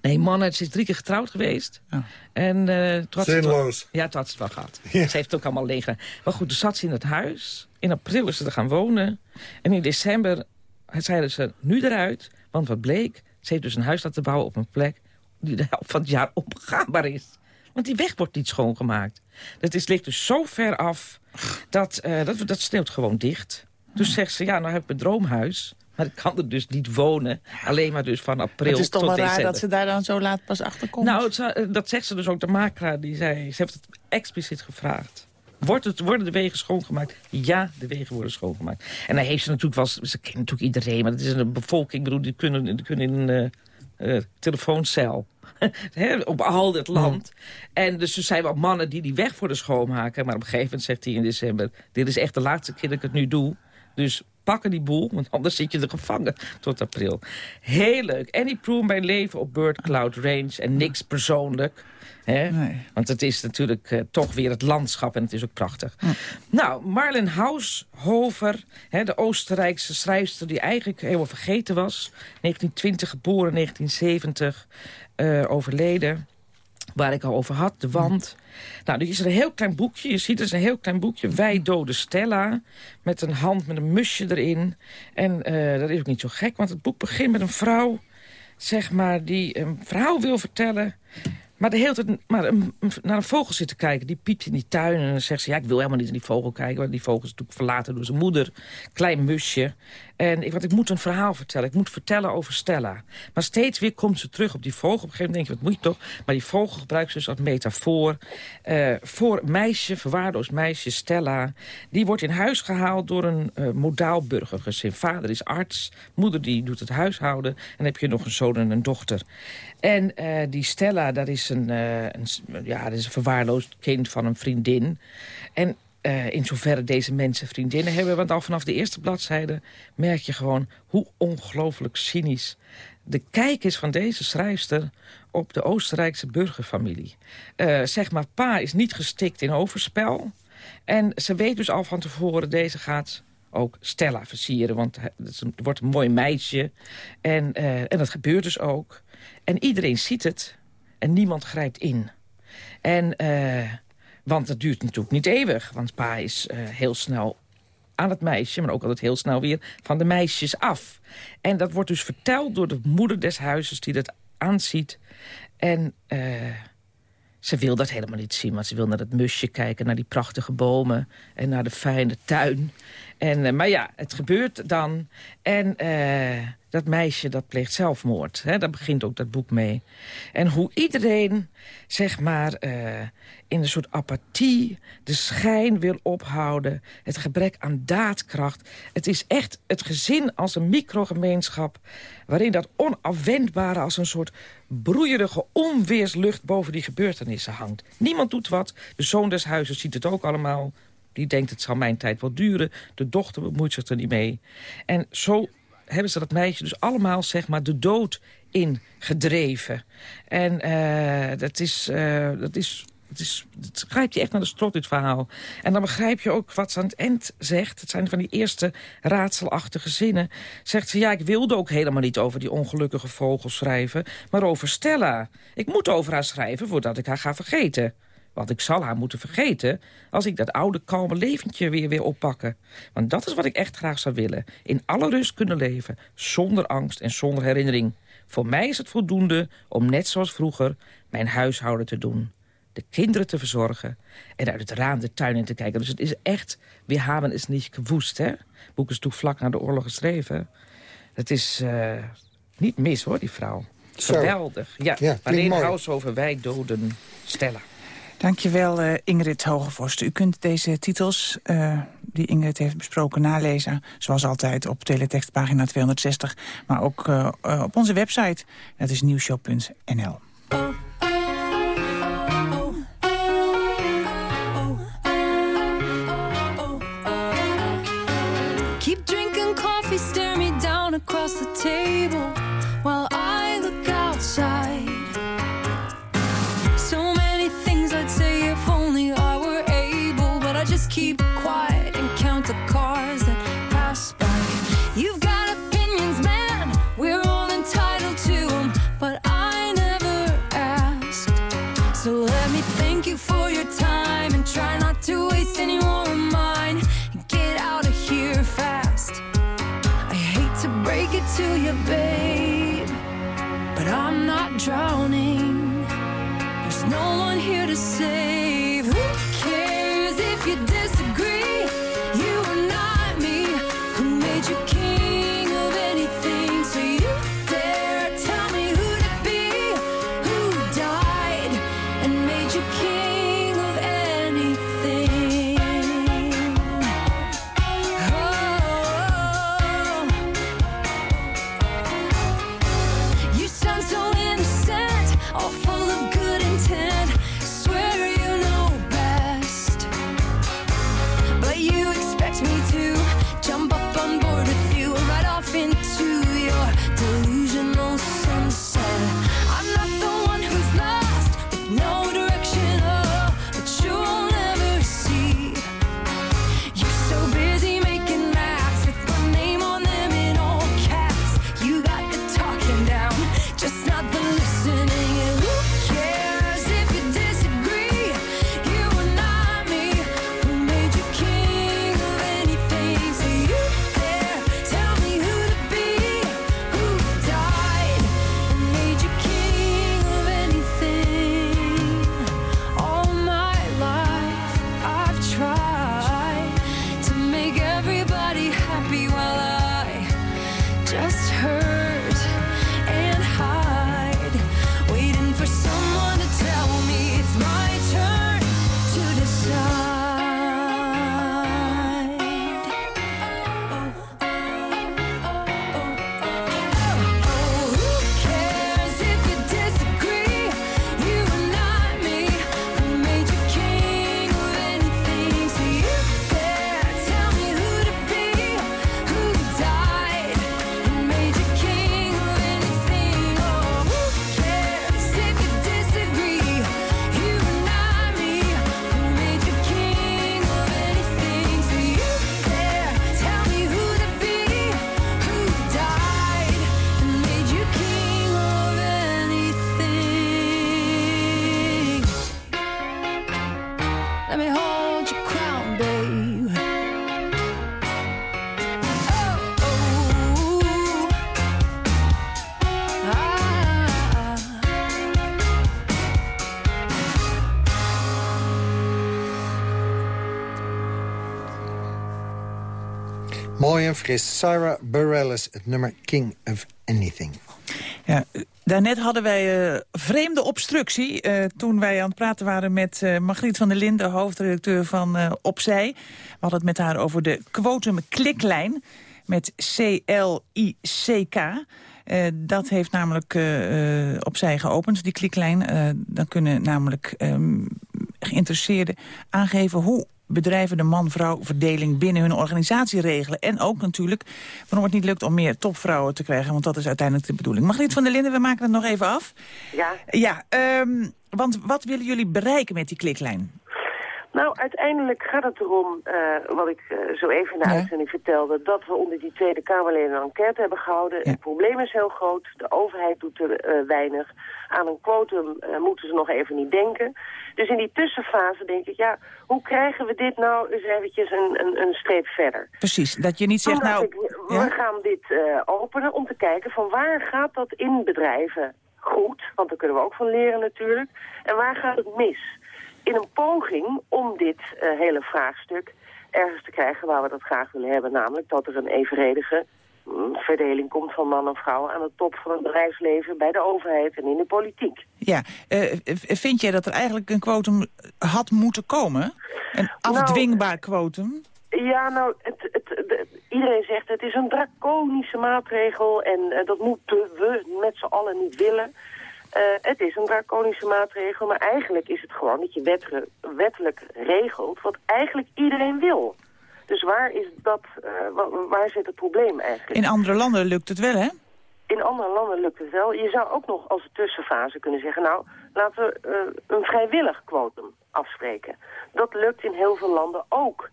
Nee, man, ze is drie keer getrouwd geweest. Oh. En, uh, Zinloos. ja, toen had ze het wel gehad. Ze heeft het ook allemaal leeg. Maar goed, toen zat ze in het huis. In april is ze er gaan wonen. En in december zeiden ze, nu eruit. Want wat bleek, ze heeft dus een huis laten bouwen op een plek... die de helft van het jaar onbegaanbaar is. Want die weg wordt niet schoongemaakt. Dat is, ligt dus zo ver af, dat, uh, dat, dat sneeuwt gewoon dicht. Dus zegt ze, ja, nou heb ik een droomhuis... Maar ik kan er dus niet wonen. Alleen maar dus van april tot Het is toch wel raar dat ze daar dan zo laat pas achter komt? Nou, eh, dat zegt ze dus ook, de makelaar. Die zei, ze heeft het expliciet gevraagd. Wordt het, worden de wegen schoongemaakt? Ja, de wegen worden schoongemaakt. En dan heeft ze natuurlijk wel... Ze kennen natuurlijk iedereen, maar het is een bevolking. Ik bedoel, die kunnen, die kunnen in een uh, uh, telefooncel... op al het land. En dus er zijn wel mannen die die weg voor de schoonmaken. Maar op een gegeven moment zegt hij in december... dit is echt de laatste keer dat ik het nu doe. Dus pakken die boel, want anders zit je er gevangen tot april. Heel leuk. Annie Proem bij leven op Bird Cloud Range. En niks persoonlijk. Hè? Want het is natuurlijk uh, toch weer het landschap en het is ook prachtig. Nou, Marlen Haushofer, hè, de Oostenrijkse schrijfster... die eigenlijk helemaal vergeten was. 1920 geboren, 1970 uh, overleden waar ik al over had, de wand. Nou, dit is een heel klein boekje. Je ziet, het is een heel klein boekje. Wij dode Stella. Met een hand met een musje erin. En uh, dat is ook niet zo gek, want het boek begint met een vrouw... zeg maar, die een verhaal wil vertellen Maar de hele tijd maar naar een vogel zitten kijken. Die piept in die tuin en dan zegt ze... ja, ik wil helemaal niet naar die vogel kijken. Want die vogel is natuurlijk verlaten door zijn moeder. Klein musje. En ik, wat, ik moet een verhaal vertellen. Ik moet vertellen over Stella. Maar steeds weer komt ze terug op die vogel. Op een gegeven moment denk je, wat moet je toch? Maar die vogel gebruikt ze dus als metafoor. Uh, voor meisje, verwaarloosd meisje, Stella. Die wordt in huis gehaald door een uh, modaal burgergezin. Vader is arts, moeder die doet het huishouden. En dan heb je nog een zoon en een dochter. En uh, die Stella, dat is een, een, ja, dat is een verwaarloosd kind van een vriendin. En uh, in zoverre deze mensen vriendinnen hebben. Want al vanaf de eerste bladzijde merk je gewoon hoe ongelooflijk cynisch de kijk is van deze schrijfster op de Oostenrijkse burgerfamilie. Uh, zeg maar, pa is niet gestikt in overspel. En ze weet dus al van tevoren, deze gaat ook Stella versieren. Want het wordt een mooi meisje. En, uh, en dat gebeurt dus ook. En iedereen ziet het. En niemand grijpt in. En... Want dat duurt natuurlijk niet eeuwig. Want pa is uh, heel snel aan het meisje, maar ook altijd heel snel weer van de meisjes af. En dat wordt dus verteld door de moeder des huizes die dat aanziet. En uh, ze wil dat helemaal niet zien, want ze wil naar dat musje kijken... naar die prachtige bomen en naar de fijne tuin. En, uh, maar ja, het gebeurt dan. En uh, dat meisje dat pleegt zelfmoord. Hè? Daar begint ook dat boek mee. En hoe iedereen, zeg maar, uh, in een soort apathie... de schijn wil ophouden. Het gebrek aan daadkracht. Het is echt het gezin als een microgemeenschap... waarin dat onafwendbare als een soort broeierige onweerslucht... boven die gebeurtenissen hangt. Niemand doet wat. De zoon des huizes ziet het ook allemaal... Die denkt, het zal mijn tijd wel duren. De dochter bemoeit zich er niet mee. En zo hebben ze dat meisje dus allemaal zeg maar, de dood in gedreven. En uh, dat is... Dat is het, is, het grijpt je echt naar de strot, dit verhaal. En dan begrijp je ook wat ze aan het eind zegt. Het zijn van die eerste raadselachtige zinnen. Zegt ze, ja, ik wilde ook helemaal niet over die ongelukkige vogel schrijven... maar over Stella. Ik moet over haar schrijven voordat ik haar ga vergeten. Want ik zal haar moeten vergeten als ik dat oude kalme leventje weer weer oppakken. Want dat is wat ik echt graag zou willen. In alle rust kunnen leven, zonder angst en zonder herinnering. Voor mij is het voldoende om net zoals vroeger mijn huishouden te doen. De kinderen te verzorgen en uit het raam de tuin in te kijken. Dus het is echt, we hebben is niet gewoest, hè? Het boek is toen vlak na de oorlog geschreven. Het is uh, niet mis, hoor, die vrouw. Zo. Geweldig. Ja, ja alleen over wij doden stellen. Dankjewel uh, Ingrid Hogevorst. U kunt deze titels uh, die Ingrid heeft besproken nalezen... zoals altijd op teletextpagina 260, maar ook uh, op onze website. Dat is nieuwshow.nl. Keep drinking coffee, stare me down across the table fris. Sarah Bareilles, het nummer King of Anything. Ja, daarnet hadden wij uh, vreemde obstructie... Uh, toen wij aan het praten waren met uh, Margriet van der Linden... hoofdredacteur van Opzij. We hadden het met haar over de quotum kliklijn met C-L-I-C-K... Dat heeft namelijk uh, opzij geopend, die kliklijn. Dan kunnen namelijk um, geïnteresseerden aangeven hoe bedrijven de man-vrouw verdeling binnen hun organisatie regelen. En ook natuurlijk waarom het niet lukt om meer topvrouwen te krijgen. Want dat is uiteindelijk de bedoeling. Margriet van der Linden, we maken het nog even af. Ja. Ja, um, want wat willen jullie bereiken met die kliklijn? Nou, uiteindelijk gaat het erom, uh, wat ik uh, zo even in de ja. uitzending vertelde... dat we onder die Tweede Kamerleden een enquête hebben gehouden. Ja. Het probleem is heel groot, de overheid doet er uh, weinig. Aan een quotum moeten ze nog even niet denken. Dus in die tussenfase denk ik, ja, hoe krijgen we dit nou eens eventjes een, een, een streep verder? Precies, dat je niet zegt, nou... Ik, we ja? gaan dit openen om te kijken van waar gaat dat in bedrijven goed? Want daar kunnen we ook van leren natuurlijk. En waar gaat het mis? In een poging om dit uh, hele vraagstuk ergens te krijgen waar we dat graag willen hebben. Namelijk dat er een evenredige mm, verdeling komt van man en vrouw aan de top van het bedrijfsleven, bij de overheid en in de politiek. Ja, uh, vind jij dat er eigenlijk een quotum had moeten komen? Een afdwingbaar nou, quotum? Ja, nou, het, het, het, iedereen zegt het is een draconische maatregel en uh, dat moeten we met z'n allen niet willen. Uh, het is een draconische maatregel, maar eigenlijk is het gewoon dat je wettelijk, wettelijk regelt wat eigenlijk iedereen wil. Dus waar, is dat, uh, waar, zit het probleem eigenlijk? In andere landen lukt het wel, hè? In andere landen lukt het wel. Je zou ook nog als tussenfase kunnen zeggen... nou, laten we uh, een vrijwillig quotum afspreken. Dat lukt in heel veel landen ook.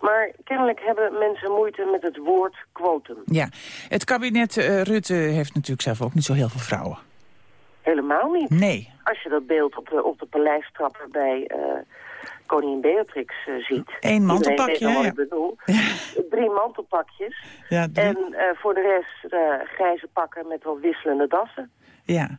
Maar kennelijk hebben mensen moeite met het woord quotum. Ja, het kabinet uh, Rutte heeft natuurlijk zelf ook niet zo heel veel vrouwen. Helemaal niet. Nee. Als je dat beeld op de, op de paleistrappen bij uh, koningin Beatrix uh, ziet. Eén mantelpakje, ja. Ik bedoel. Drie mantelpakjes. Ja, drie. En uh, voor de rest grijze pakken met wel wisselende dassen. Ja.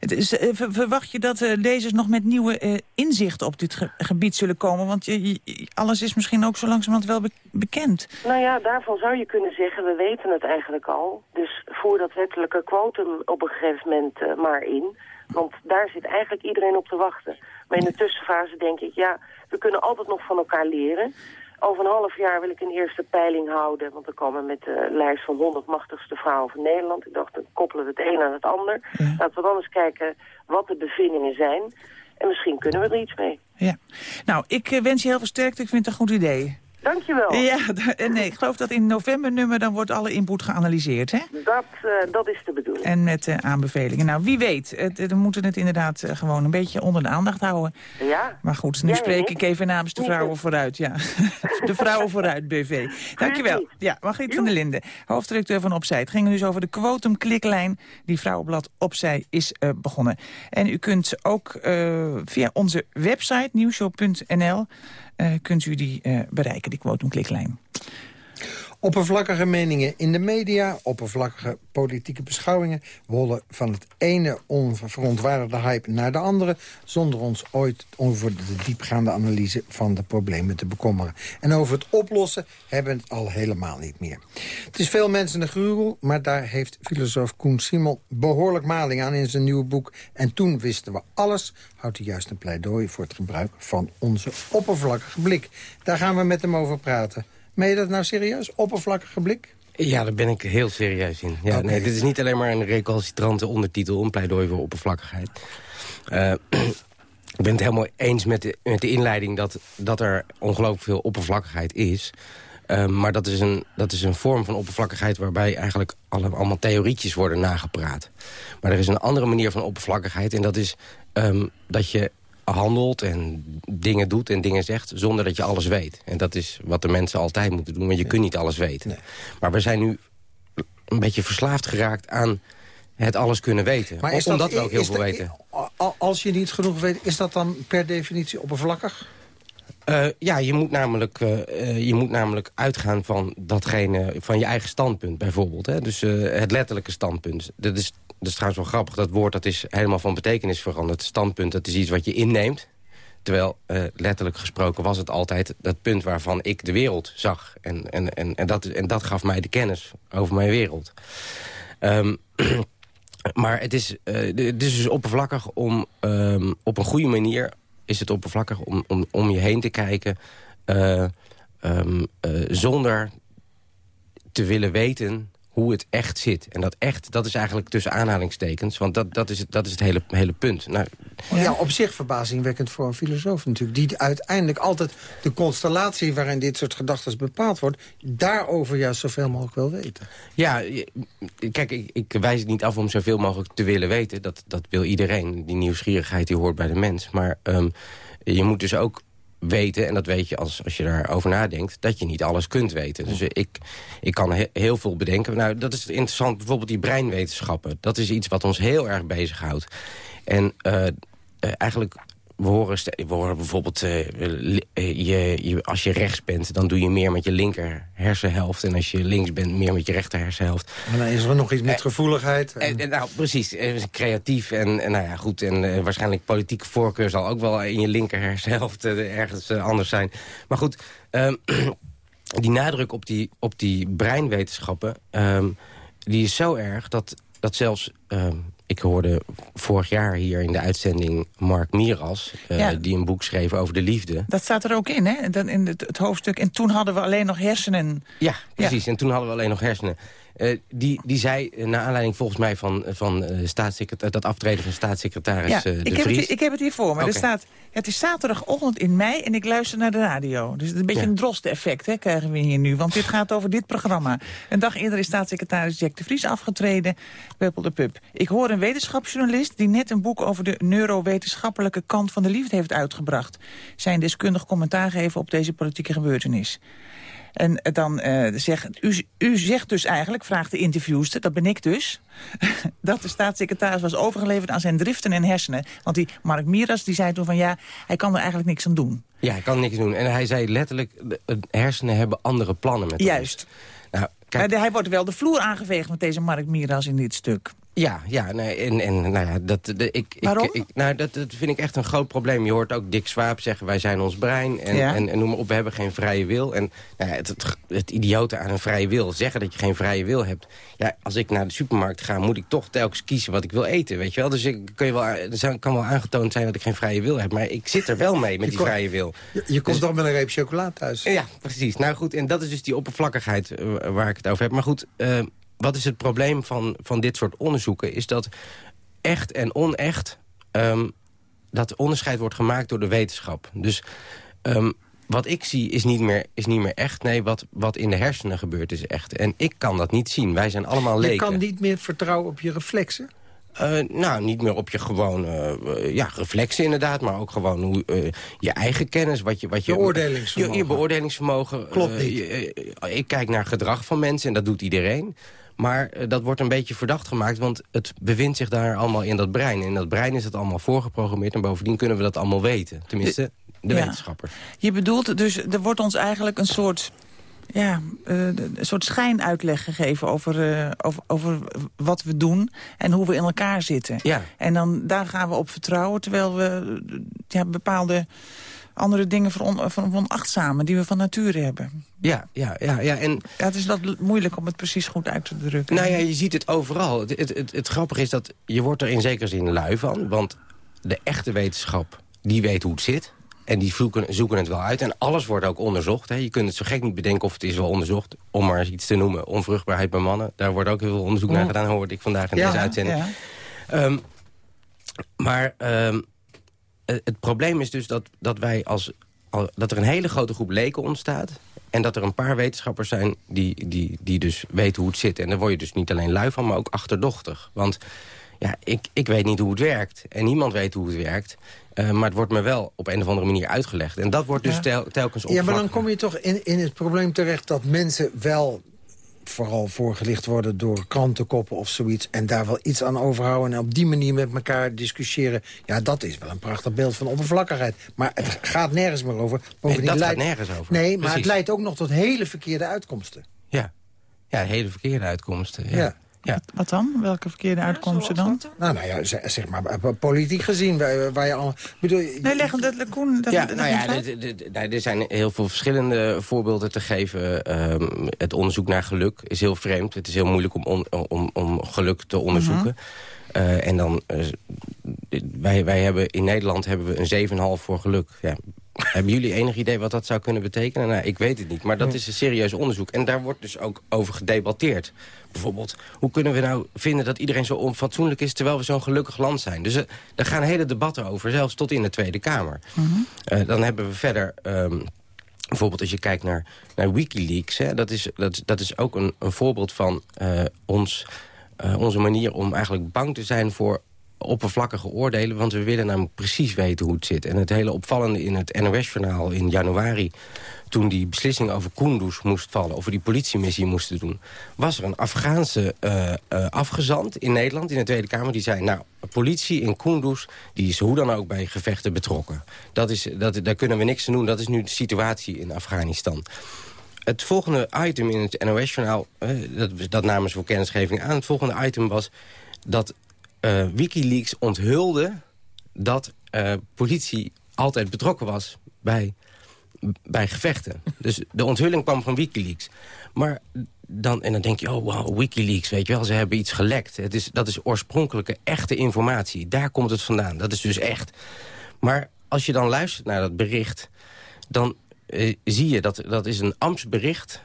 Is, uh, verwacht je dat uh, lezers nog met nieuwe uh, inzichten op dit ge gebied zullen komen? Want je, alles is misschien ook zo langzamerhand wel be bekend. Nou ja, daarvan zou je kunnen zeggen, we weten het eigenlijk al. Dus voer dat wettelijke quotum op een gegeven moment maar in. Want daar zit eigenlijk iedereen op te wachten. Maar in de tussenfase denk ik, ja, we kunnen altijd nog van elkaar leren. Over een half jaar wil ik een eerste peiling houden. Want we komen met de lijst van 100 machtigste vrouwen van Nederland. Ik dacht, dan koppelen we het een aan het ander. Ja. Laten we dan eens kijken wat de bevindingen zijn. En misschien kunnen we er iets mee. Ja. Nou, ik wens je heel veel sterkte. Ik vind het een goed idee. Dankjewel. Ja, nee, ik geloof dat in november nummer dan wordt alle input geanalyseerd, hè? Dat, uh, dat is de bedoeling. En met uh, aanbevelingen. Nou, wie weet, het, we moeten het inderdaad uh, gewoon een beetje onder de aandacht houden. Ja. Maar goed, nu spreek ik even namens de Vrouwen Vooruit, ja. de Vrouwen Vooruit BV. Dankjewel. Ja, Margriet van der Linden, hoofddirecteur van Opzij. Het ging dus over de quotum kliklijn die Vrouwenblad Opzij is begonnen. En u kunt ook via onze website nieuwshow.nl kunt u die uh, bereiken, die quotum-kliklijn. Oppervlakkige meningen in de media, oppervlakkige politieke beschouwingen... wollen van het ene onverontwaardigde hype naar de andere... zonder ons ooit over de diepgaande analyse van de problemen te bekommeren. En over het oplossen hebben we het al helemaal niet meer. Het is veel mensen een gruwel, maar daar heeft filosoof Koen Simon... behoorlijk maling aan in zijn nieuwe boek. En toen wisten we alles, houdt hij juist een pleidooi... voor het gebruik van onze oppervlakkige blik. Daar gaan we met hem over praten. Meen je dat nou serieus? Oppervlakkige blik? Ja, daar ben ik heel serieus in. Ja, okay. nee, dit is niet alleen maar een recalcitrante ondertitel... een pleidooi voor oppervlakkigheid. Uh, ik ben het helemaal eens met de, met de inleiding... dat, dat er ongelooflijk veel oppervlakkigheid is... Uh, maar dat is, een, dat is een vorm van oppervlakkigheid... waarbij eigenlijk alle, allemaal theorietjes worden nagepraat. Maar er is een andere manier van oppervlakkigheid... en dat is um, dat je handelt en dingen doet en dingen zegt... zonder dat je alles weet. En dat is wat de mensen altijd moeten doen, want je kunt niet alles weten. Nee. Maar we zijn nu een beetje verslaafd geraakt aan het alles kunnen weten. Maar is omdat dat, we ook heel veel dat, weten. Als je niet genoeg weet, is dat dan per definitie oppervlakkig? Uh, ja, je moet, namelijk, uh, je moet namelijk uitgaan van datgene, van je eigen standpunt bijvoorbeeld. Hè? Dus uh, het letterlijke standpunt. Dat is, dat is trouwens wel grappig, dat woord dat is helemaal van betekenis veranderd. Standpunt, dat is iets wat je inneemt. Terwijl, uh, letterlijk gesproken, was het altijd dat punt waarvan ik de wereld zag. En, en, en, en, dat, en dat gaf mij de kennis over mijn wereld. Um, maar het is, uh, het is dus oppervlakkig om um, op een goede manier... is het oppervlakkig om, om, om je heen te kijken... Uh, um, zonder te willen weten hoe het echt zit. En dat echt, dat is eigenlijk tussen aanhalingstekens. Want dat, dat is het, dat is het hele, hele punt. Nou, ja, op zich verbazingwekkend voor een filosoof natuurlijk. Die uiteindelijk altijd de constellatie waarin dit soort gedachten bepaald wordt... daarover juist zoveel mogelijk wil weten. Ja, kijk, ik, ik wijs het niet af om zoveel mogelijk te willen weten. Dat, dat wil iedereen. Die nieuwsgierigheid die hoort bij de mens. Maar um, je moet dus ook weten, en dat weet je als, als je daarover nadenkt... dat je niet alles kunt weten. Dus ik, ik kan heel veel bedenken. Nou, dat is interessant, bijvoorbeeld die breinwetenschappen. Dat is iets wat ons heel erg bezighoudt. En uh, uh, eigenlijk we horen, we horen bijvoorbeeld, uh, je, je, als je rechts bent... dan doe je meer met je linker hersenhelft. En als je links bent, meer met je rechter hersenhelft. En dan is er nog iets met gevoeligheid. En... nou, precies. creatief en, en, nou ja, goed. En waarschijnlijk politieke voorkeur zal ook wel in je linker hersenhelft ergens anders zijn. Maar goed, um, die nadruk op die, op die breinwetenschappen... Um, die is zo erg dat, dat zelfs... Um, ik hoorde vorig jaar hier in de uitzending Mark Miras... Uh, die een boek schreef over de liefde. Dat staat er ook in, hè? Dan in het, het, hoofdstuk. En toen hadden we alleen nog hersenen. Ja, precies. En toen hadden we alleen nog hersenen. Uh, die, die zei, uh, naar aanleiding volgens mij van, van uh, dat aftreden van staatssecretaris ja, De ik Vries. Heb het, ik heb het hier voor me. Okay. Er staat, het is zaterdagochtend in mei en ik luister naar de radio. Dus een beetje ja. een drosten-effect hè, krijgen we hier nu. Want dit gaat over dit programma. Een dag eerder is staatssecretaris Jack de Vries afgetreden. Peppel de Pup. Ik hoor een wetenschapsjournalist die net een boek over de neurowetenschappelijke kant van de liefde heeft uitgebracht. Zijn deskundig commentaar geven op deze politieke gebeurtenis. En dan uh, zegt, u, u zegt dus eigenlijk, vraagt de interviewster, dat ben ik dus... dat de staatssecretaris was overgeleverd aan zijn driften en hersenen. Want die Mark Miras die zei toen van ja, hij kan er eigenlijk niks aan doen. Ja, hij kan niks doen. En hij zei letterlijk, de hersenen hebben andere plannen met Juist. Nou, kijk... Hij wordt wel de vloer aangeveegd met deze Mark Miras in dit stuk. Ja, ja nee, en, en nou ja, dat, de, ik, Waarom? Ik, nou, dat, dat vind ik echt een groot probleem. Je hoort ook Dick Swaap zeggen, wij zijn ons brein. En, ja. en, en noem maar op, we hebben geen vrije wil. En nou ja, het, het, het idiote aan een vrije wil, zeggen dat je geen vrije wil hebt. Ja, als ik naar de supermarkt ga, moet ik toch telkens kiezen wat ik wil eten, weet je wel. Dus ik, kun je wel, kan wel aangetoond zijn dat ik geen vrije wil heb. Maar ik zit er wel mee met die kom, vrije wil. Je, je komt dus, toch met een reep chocola thuis? Ja, precies. Nou goed, en dat is dus die oppervlakkigheid uh, waar ik het over heb. Maar goed... Uh, wat is het probleem van, van dit soort onderzoeken? Is dat echt en onecht... Um, dat onderscheid wordt gemaakt door de wetenschap. Dus um, wat ik zie is niet meer, is niet meer echt. Nee, wat, wat in de hersenen gebeurt is echt. En ik kan dat niet zien. Wij zijn allemaal leken. Je kan niet meer vertrouwen op je reflexen? Uh, nou, niet meer op je gewoon uh, ja, reflexen inderdaad, maar ook gewoon hoe, uh, je eigen kennis. Wat je, wat je, beoordelingsvermogen. Je, je beoordelingsvermogen. Klopt niet. ik kijk naar gedrag van mensen en dat doet iedereen. Maar uh, dat wordt een beetje verdacht gemaakt, want het bevindt zich daar allemaal in dat brein. En in dat brein is het allemaal voorgeprogrammeerd en bovendien kunnen we dat allemaal weten. Tenminste, de ja. wetenschappers. Je bedoelt dus, er wordt ons eigenlijk een soort... Ja, uh, een soort schijnuitleg gegeven over, uh, over, over wat we doen en hoe we in elkaar zitten. Ja. En dan, daar gaan we op vertrouwen, terwijl we ja, bepaalde andere dingen van, van, van achtzamen die we van nature hebben. Ja, ja, ja. ja. En, ja, het is dat moeilijk om het precies goed uit te drukken. Nou ja, je ziet het overal. Het, het, het, het grappige is dat je wordt er in zekere zin lui van. Want de echte wetenschap, die weet hoe het zit. En die zoeken, zoeken het wel uit. En alles wordt ook onderzocht. Hè. Je kunt het zo gek niet bedenken of het is wel onderzocht. Om maar eens iets te noemen. Onvruchtbaarheid bij mannen. Daar wordt ook heel veel onderzoek naar gedaan. Hoorde ik vandaag in ja, deze uitzending. Ja. Um, maar um, het probleem is dus dat, dat wij als, dat er een hele grote groep leken ontstaat. En dat er een paar wetenschappers zijn die, die, die dus weten hoe het zit. En daar word je dus niet alleen lui van, maar ook achterdochtig. Want ja, ik, ik weet niet hoe het werkt. En niemand weet hoe het werkt. Uh, maar het wordt me wel op een of andere manier uitgelegd. En dat wordt dus Ja. tel, telkens Ja, maar dan kom je toch in, in het probleem terecht dat mensen wel vooral voorgelicht worden door krantenkoppen of zoiets... en daar wel iets aan overhouden en op die manier met elkaar discussiëren... ja, dat is wel een prachtig beeld van oppervlakkigheid. Maar het gaat nergens meer over. Nee, dat leidt- gaat nergens over. Nee, maar Precies. het leidt ook nog tot hele verkeerde uitkomsten. Ja, ja hele verkeerde uitkomsten. Ja. Ja. Ja. Wat dan? Welke verkeerde uitkomsten dan? Nou, nou ja, zeg, maar, eh, politiek gezien, waar, waar je al... Bedoel, je- Nee, leg dat, Koen, dat, ja, nou ja, nou, er zijn heel veel verschillende voorbeelden te geven. Ehm, het onderzoek naar geluk is heel vreemd. Het is heel moeilijk om, on- om, om geluk te onderzoeken. Eh, en dan, eh, wij, wij hebben in Nederland hebben we een 7,5 voor geluk. Ja. Hebben jullie enig idee wat dat zou kunnen betekenen? Nou, ik weet het niet, maar dat is een serieus onderzoek. En daar wordt dus ook over gedebatteerd. Bijvoorbeeld, hoe kunnen we nou vinden dat iedereen zo onfatsoenlijk is... terwijl we zo'n gelukkig land zijn? Dus er daar gaan hele debatten over, zelfs tot in de Tweede Kamer. Eh, dan hebben we verder... ehm, Bijvoorbeeld als je kijkt naar, naar Wikileaks. Hè, dat, is, dat, dat is ook een, een voorbeeld van eh, ons, eh, onze manier om eigenlijk bang te zijn voor oppervlakkige oordelen. Want we willen namelijk precies weten hoe het zit. En het hele opvallende in het NOS-journaal in januari... toen die beslissing over Kunduz moest vallen... we die politiemissie moesten doen... was er een Afghaanse eh, afgezant in Nederland, in de Tweede Kamer... die zei, nou, politie in Kunduz... die is hoe dan ook bij gevechten betrokken. Dat is, dat, daar kunnen we niks aan doen. Dat is nu de situatie in Afghanistan. Het volgende item in het NOS-journaal... eh, dat, dat namen ze voor kennisgeving aan... het volgende item was dat eh, Wikileaks onthulde... dat eh, politie altijd betrokken was bij, bij gevechten. Dus de onthulling kwam van Wikileaks. Maar dan, en dan denk je, oh wow, Wikileaks, weet je wel, ze hebben iets gelekt. Het is, dat is oorspronkelijke, echte informatie. Daar komt het vandaan, dat is dus echt. Maar als je dan luistert naar dat bericht... dan eh, zie je dat dat is een ambtsbericht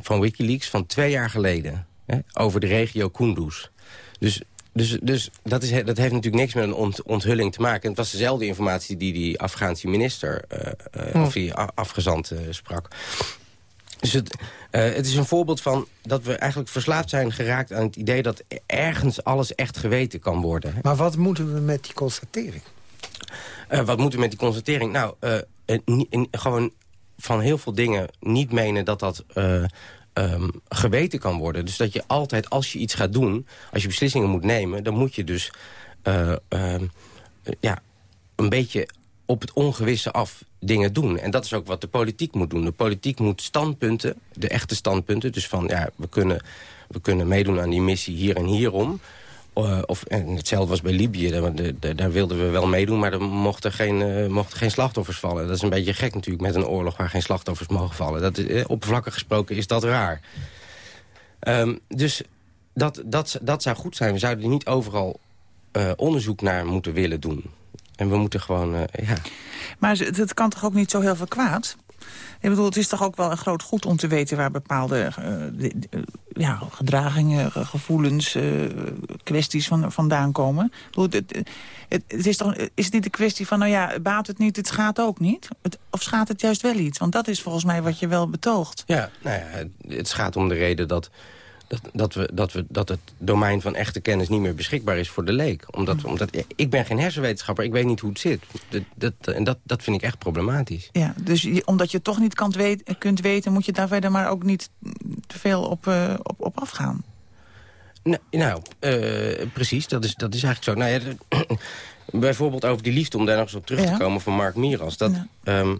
van Wikileaks van twee jaar geleden. Hè, over de regio Kunduz. Dus, dus, dus dat, is, dat heeft natuurlijk niks met een ont- onthulling te maken. Het was dezelfde informatie die die Afghaanse minister... eh, eh, of die afgezant eh, sprak. Dus het, het is een voorbeeld van dat we eigenlijk verslaafd zijn geraakt... aan het idee dat ergens alles echt geweten kan worden. Maar wat moeten we met die constatering? Wat moeten we met die constatering? Nou, gewoon van heel veel dingen niet menen dat dat ehm, geweten kan worden. Dus dat je altijd, als je iets gaat doen, als je beslissingen moet nemen... dan moet je dus eh, ehm, eh, ja, een beetje op het ongewisse af dingen doen. En dat is ook wat de politiek moet doen. De politiek moet standpunten, de echte standpunten... dus van, ja, we kunnen, we kunnen meedoen aan die missie hier en hierom... Eh, of, en hetzelfde was bij Libië, daar, daar- wilden we wel meedoen... maar er mochten geen, eh, geen slachtoffers vallen. Dat is een beetje gek natuurlijk met een oorlog waar geen slachtoffers mogen vallen. Dat is, eh, oppervlakkig gesproken is dat raar. Ehm, dus dat, dat, dat zou goed zijn. We zouden niet overal onderzoek naar moeten willen doen. En we moeten gewoon, ja... Maar het kan toch ook niet zo heel veel kwaad? Ik bedoel, het is toch ook wel een groot goed om te weten... waar bepaalde eh, eh, ja, gedragingen, ge- gevoelens, eh, kwesties van, vandaan komen. Het, het, is, toch, is het niet de kwestie van, nou ja, baat het niet, het schaadt ook niet? Of schaadt het juist wel iets? Want dat is volgens mij wat je wel betoogt. Ja, nou ja, het gaat om de reden dat, dat, dat, we, dat, we, dat het domein van echte kennis niet meer beschikbaar is voor de leek. Omdat, Mm. omdat ik ben geen hersenwetenschapper, ik weet niet hoe het zit. Dat, dat, en dat, dat vind ik echt problematisch. Ja, dus je- omdat je het toch niet kan kunt weten... moet je daar verder maar ook niet te veel op, eh, op, op afgaan. Nou, nou eh, precies, dat is, dat is eigenlijk zo. Nou ja, de- bijvoorbeeld over die liefde, om daar nog eens op terug Ja. te komen van Mark Miras. Dat, Ja. ehm,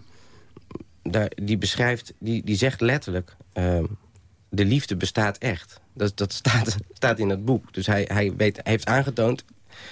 daar, die beschrijft, die, die zegt letterlijk... ehm, de liefde bestaat echt. Dat, dat staat, staat in het boek. Dus hij, hij, weet, hij heeft aangetoond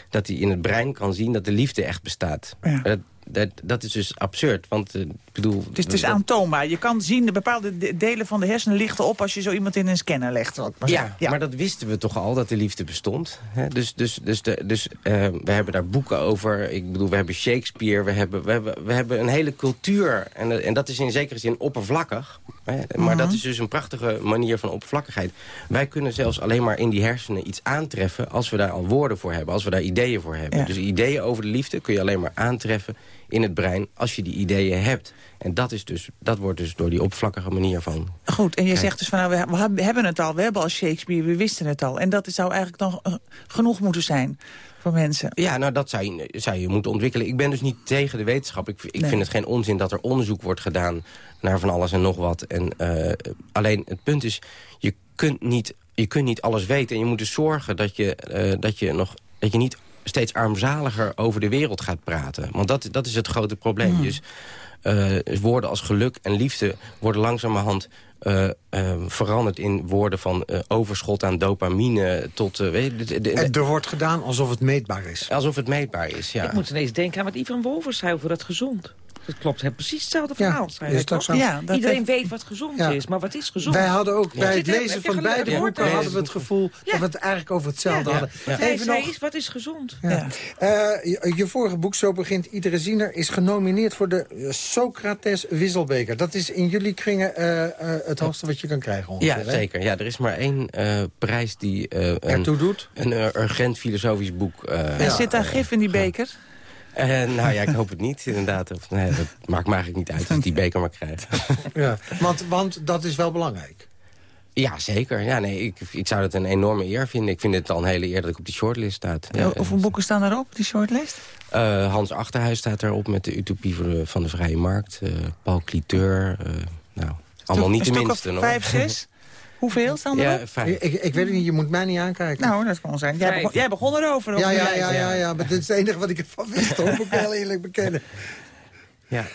dat hij in het brein kan zien dat de liefde echt bestaat. Ja. Dat, dat, dat is dus absurd, want eh, ik bedoel... Het is, het is dat- aantoonbaar. Je kan zien, de bepaalde de- delen van de hersenen lichten op... als je zo iemand in een scanner legt. maar Ja, maar dat wisten we toch al, dat de liefde bestond. Hè? Dus, dus, dus, de, dus eh, we hebben daar boeken over. Ik bedoel, we hebben Shakespeare, we hebben, we hebben, we hebben een hele cultuur. En, en dat is in zekere zin oppervlakkig. Hè? Maar dat is dus een prachtige manier van oppervlakkigheid. Wij kunnen zelfs alleen maar in die hersenen iets aantreffen... als we daar al woorden voor hebben, als we daar ideeën voor hebben. Ja. Dus ideeën over de liefde kun je alleen maar aantreffen in het brein... als je die ideeën hebt. En dat, is dus, dat wordt dus door die oppervlakkige manier van Goed, en je zegt dus van nou, we, hebben- het al. We hebben al Shakespeare, we wisten het al. En dat zou eigenlijk dan eh, genoeg moeten zijn voor mensen. Ja, nou dat zou je, zou je moeten ontwikkelen. Ik ben dus niet tegen de wetenschap. Ik, ik Nee. vind het geen onzin dat er onderzoek wordt gedaan naar van alles en nog wat. En, eh, alleen het punt is, je kunt, niet, je kunt niet alles weten. En je moet dus zorgen dat je, eh, dat je, nog, dat je niet steeds armzaliger over de wereld gaat praten. Want dat, dat is het grote probleem. Hmm. Dus eh, woorden als geluk en liefde worden langzamerhand eh, eh, veranderd in woorden van eh, overschot aan dopamine tot... weet je, de- de- de- En er wordt gedaan alsof het meetbaar is. alsof het meetbaar is, ja. Ik moet ineens denken aan wat Ivan Wolvers zei over het gezond. Dat klopt, het precies hetzelfde verhaal. is zo? Ja, dat Iedereen heeft- weet wat gezond Ja. is, maar wat is gezond? Wij hadden ook Ja. bij het er- lezen van beide boeken hadden we het gevoel dat we het eigenlijk over hetzelfde Ja. hadden. Even nog, wat is gezond? ja. Eh, je, je vorige boek, Zo begint iedere ziener, is genomineerd voor de eh, Socrates Wisselbeker. Dat is in jullie kringen eh, eh, het hoogste wat je kan krijgen ongeveer, Ja, hè? zeker. Ja, er is maar één eh, prijs die... eh, een, Ertoe doet? Een urgent filosofisch boek... eh, En zit daar gif in die beker? Eh, nou ja, ik hoop het niet, inderdaad. Of, nee, dat maakt me eigenlijk niet uit als ik die beker maar krijg. Ja, want, want dat is wel belangrijk. Ja, zeker. Ja, nee, ik, ik zou dat een enorme eer vinden. Ik vind het al een hele eer dat ik op die shortlist sta. Ja, Hoeveel boeken staan erop, die shortlist? eh, Hans Achterhuis staat erop met de Utopie de- van de Vrije Markt. eh, Paul Cliteur. eh, nou, allemaal niet de minste. vijf, zes? Hoeveel staan Ja, vijf. Ik, ik weet het niet, je moet mij niet aankijken. Nou, dat kan zijn. Jij begon, jij begon erover. over ja, ja, ja, ja, ja, maar dit is het enige wat ik ervan wist, hoor, moet ik heel eerlijk bekennen. Ja.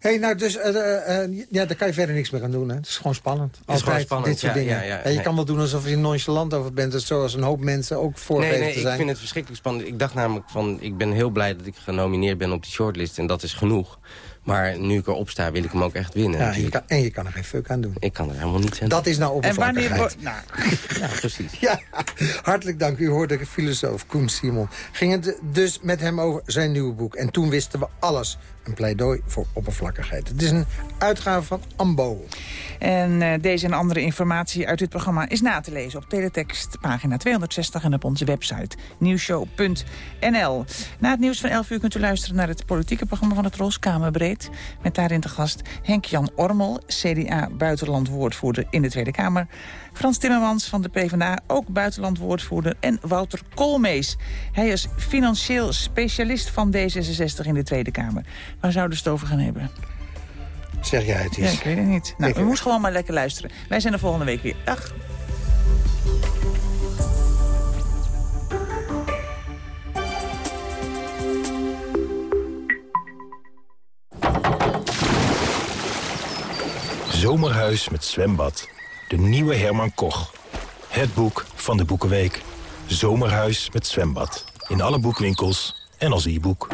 hey, nou, dus eh, eh, eh, ja, daar kan je verder niks meer aan doen. Hè. Het is gewoon spannend. is Altijd gewoon spannend, dit soort ja, dingen. ja, ja, je nee. kan wel doen alsof je nonchalant over bent. dus Zoals een hoop mensen ook voorgeven Nee, nee, te ik zijn. vind het verschrikkelijk spannend. Ik dacht namelijk van, ik ben heel blij dat ik genomineerd ben op die shortlist. En dat is genoeg. Maar nu ik erop sta, wil ik hem ook echt winnen. ja, en, je kan, en je kan er geen fuck aan doen. Ik kan er helemaal niet aan Dat is nou En wanneer... oppervlakkigheid. Nou, Ja, precies. Ja, hartelijk dank. U hoorde de filosoof Koen Simon. Ging het dus met hem over zijn nieuwe boek. En toen wisten we alles. Een pleidooi voor oppervlakkigheid. Het is een uitgave van Ambo. En eh, deze en andere informatie uit dit programma is na te lezen op teletext pagina 260 en op onze website nieuwshow.nl. Na het nieuws van 11 uur kunt u luisteren naar het politieke programma van het Ros Kamerbreed. Met daarin te gast Henk-Jan Ormel, CDA buitenlandwoordvoerder in de Tweede Kamer. Frans Timmermans van de PvdA, ook buitenlandwoordvoerder. En Wouter Koolmees. Hij is financieel specialist van D66 in de Tweede Kamer. Waar zouden ze het over gaan hebben? Zeg jij het Ja, eens. ik weet het niet. Nou, u moest gewoon maar lekker luisteren. Wij zijn er volgende week weer. Dag. Zomerhuis met zwembad. De nieuwe Herman Koch. Het boek van de Boekenweek. Zomerhuis met zwembad. In alle boekwinkels en als e-boek.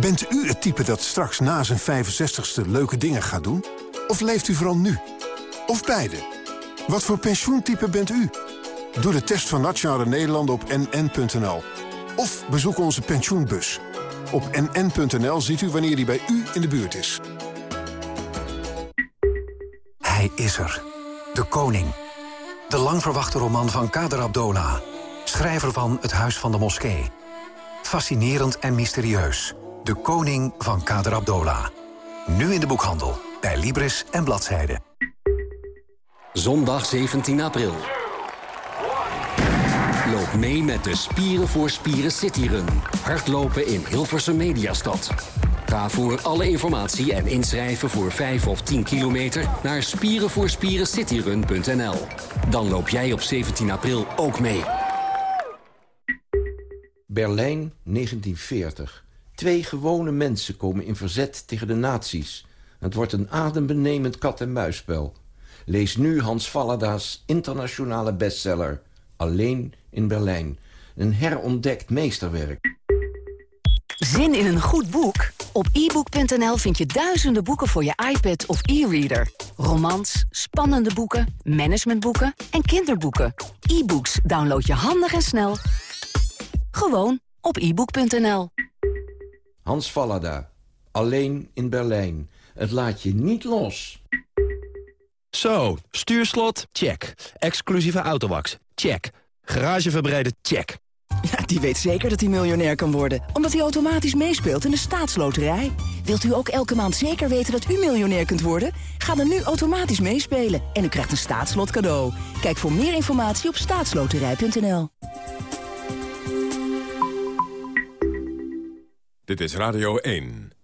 Bent u het type dat straks na zijn 65ste leuke dingen gaat doen? Of leeft u vooral nu? Of beide? Wat voor pensioentype bent u? Doe de test van Nationale Nederlanden op nn.nl. Of bezoek onze pensioenbus. Op nn.nl ziet u wanneer die bij u in de buurt is. Hij is er. De koning. De lang verwachte roman van Kader Abdola. Schrijver van Het Huis van de Moskee. Fascinerend en mysterieus. De koning van Kader Abdola. Nu in de boekhandel. Bij Libris en Bladzijde. Zondag 17 april. Loop mee met de Spieren voor Spieren Cityrun. Hardlopen in Hilversum Mediastad. Ga voor alle informatie en inschrijven voor 5 of 10 kilometer naar spierenvoorspierencityrun.nl. Dan loop jij op 17 april ook mee. Berlijn 1940. Twee gewone mensen komen in verzet tegen de nazi's. Het wordt een adembenemend kat-en-muisspel. Lees nu Hans Vallada's internationale bestseller... Alleen in Berlijn. Een herontdekt meesterwerk. Zin in een goed boek? Op ebook.nl vind je duizenden boeken voor je iPad of e-reader. Romans, spannende boeken, managementboeken en kinderboeken. E-books download je handig en snel. Gewoon op ebook.nl. Hans Vallada. Alleen in Berlijn. Het laat je niet los. Zo, stuurslot? Check. Exclusieve autowax? Check. Garage verbreiden? Check. Ja, die weet zeker dat hij miljonair kan worden. Omdat hij automatisch meespeelt in de staatsloterij. Wilt u ook elke maand zeker weten dat u miljonair kunt worden? Ga dan nu automatisch meespelen en u krijgt een staatslot cadeau. Kijk voor meer informatie op staatsloterij.nl. Dit is Radio 1.